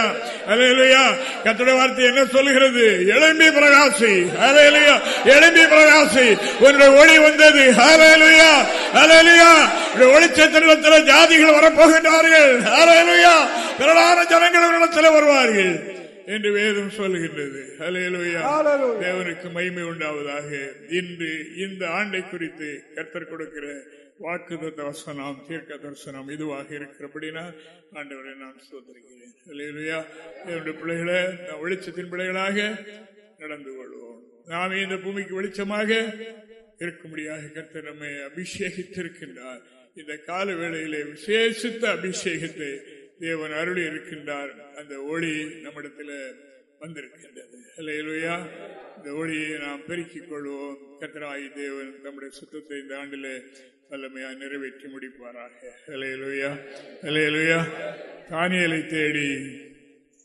அலையலுயா கத்துடைய வார்த்தை என்ன சொல்லுகிறது? எழும்பி பிரகாசி. அலையலுயா எழும்பி பிரகாசி. உன்னுடைய ஒளி வந்தது. அலையலுயா அலையலுயா ஒளிச்சத்திரத்தில் ஜாதிகள் வரப்போகின்றார்கள். அலையலுயா திரளான ஜனங்கள் வருவார்கள். வருவார்கள் என்று வேதம் சொல்கின்றது ஹலேலுயா தேவனுக்கு மகிமை உண்டாவதாக. இன்று இந்த ஆண்டை குறித்து கர்த்தர் கொடுக்கிற வாக்கு வசனம் தீர்க்க தரிசனம் இதுவாக இருக்கிறபடினா ஆண்டவரை நான் சோதரிக்கிறேன் ஹலேலுயா என்னுடைய பிள்ளைகளை வெளிச்சத்தின் பிள்ளைகளாக நடந்து கொள்வோம். நாம் இந்த பூமிக்கு வெளிச்சமாக இருக்கும்படியாக கர்த்தர் நம்மை அபிஷேகித்திருக்கின்றார். இந்த கால வேளையிலே விசேஷித்த அபிஷேகத்தை தேவன் அருளி இருக்கின்றார் அந்த ஒளி நம்மிடத்தில் வந்திருக்கின்றது. அல்லேலூயா இந்த ஒளியை நாம் பெருக்கிக் கொள்வோம் கத்தராயி தேவன் நம்முடைய சுத்தத்தை இந்த ஆண்டில் வல்லமையா நிறைவேற்றி முடிப்பாராக. அலையலுயா அலையலுயா தானியலை தேடி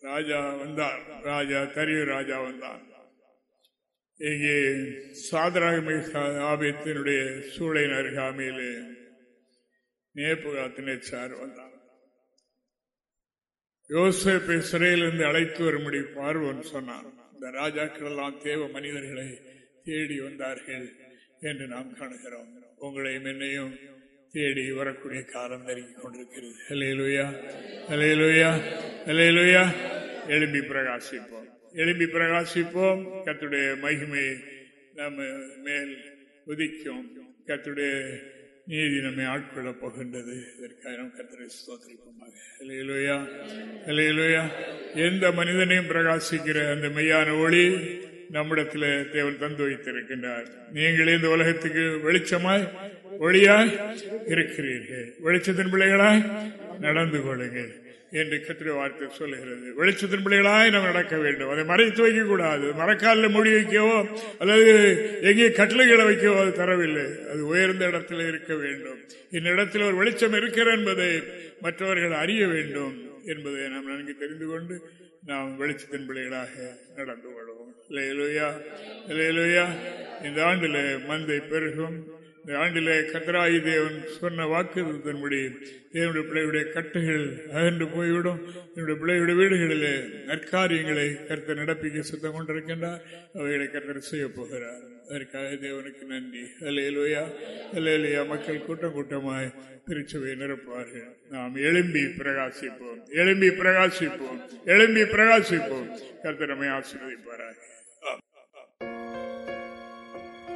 ராஜா வந்தார். ராஜா தரியு ராஜா வந்தார் இங்கே சாதராகமே ஆபத்தினுடைய சூளையின் அருகாமையிலே நேப்புகாத்தினேச்சார் வந்தார். யோசேப்பை சிறையிலிருந்து அழைத்து வரும்படி பார்வன் சொன்னான். இந்த ராஜாக்கள் எல்லாம் தேவ மனிதர்களை தேடி வந்தார்கள் என்று நாம் காணுகிறோம். உங்களையும் என்னையும் தேடி வரக்கூடிய காலம் நெருங்கிக் கொண்டிருக்கிறது. அலையலுயா அலையலுயா அலையலுயா எழும்பி பிரகாசிப்போம். எழும்பி பிரகாசிப்போம். கத்துடைய மகிமை நம்ம மேல் உதிக்கும். கத்துடைய நீதி நம்மை ஆட்கொள்ளப் போகின்றது. இதற்காக நம் கத்திரை ஸ்தோத்திரிப்போமாக. இல்லையிலோயா இல்லையிலோயா எந்த மனிதனையும் பிரகாசிக்கிற அந்த மெய்யான ஒளி நம்மிடத்தில் தேவன் தந்து வைத்திருக்கின்றார். நீங்களே இந்த உலகத்துக்கு வெளிச்சமாய் ஒளியாய் இருக்கிறீர்கள். வெளிச்சத்தின் பிள்ளைகளாய் நடந்து கொள்ளுங்கள். என்று கத்திர வார்த்தை சொல்லுகிறது. வெளிச்சத்தின் பிள்ளைகளாய் நாம் நடக்க வேண்டும். அதை மறைத்து வைக்க கூடாது மரக்காலில் மொழி வைக்கவோ அல்லது எங்கே கட்டளைகளை வைக்கவோ அது தரவில்லை. அது உயர்ந்த இடத்துல இருக்க வேண்டும். இந்த இடத்தில் ஒரு வெளிச்சம் இருக்கிற என்பதை மற்றவர்கள் அறிய வேண்டும் என்பதை நாம் நன்கு தெரிந்து கொண்டு நாம் வெளிச்சத்தின் பிள்ளைகளாக நடந்து கொள்வோம். லேலுயா லேலுயா இந்த ஆண்டில் மந்தை பெருகும். இந்த ஆண்டிலே கத்ராயி தேவன் சொன்ன வாக்குறுதியின்படி தேவனுடைய பிள்ளையுடைய கட்டுகள் அகன்று போய்விடும். என்னுடைய பிள்ளையுடைய வீடுகளிலே நற்காரியங்களை கருத்தை நடப்பிக்க சுத்தம் கொண்டிருக்கின்றார். அவைகளை கருத்தர் செய்ய போகிறார். அதற்காக தேவனுக்கு நன்றி. அலையலுயா அலையலுயா மக்கள் கூட்டம் கூட்டமாய் திருச்சபையை நிரப்புவார்கள். நாம் எழும்பி பிரகாசிப்போம். எழும்பி பிரகாசிப்போம். எழும்பி பிரகாசிப்போம். கருத்து நம்மை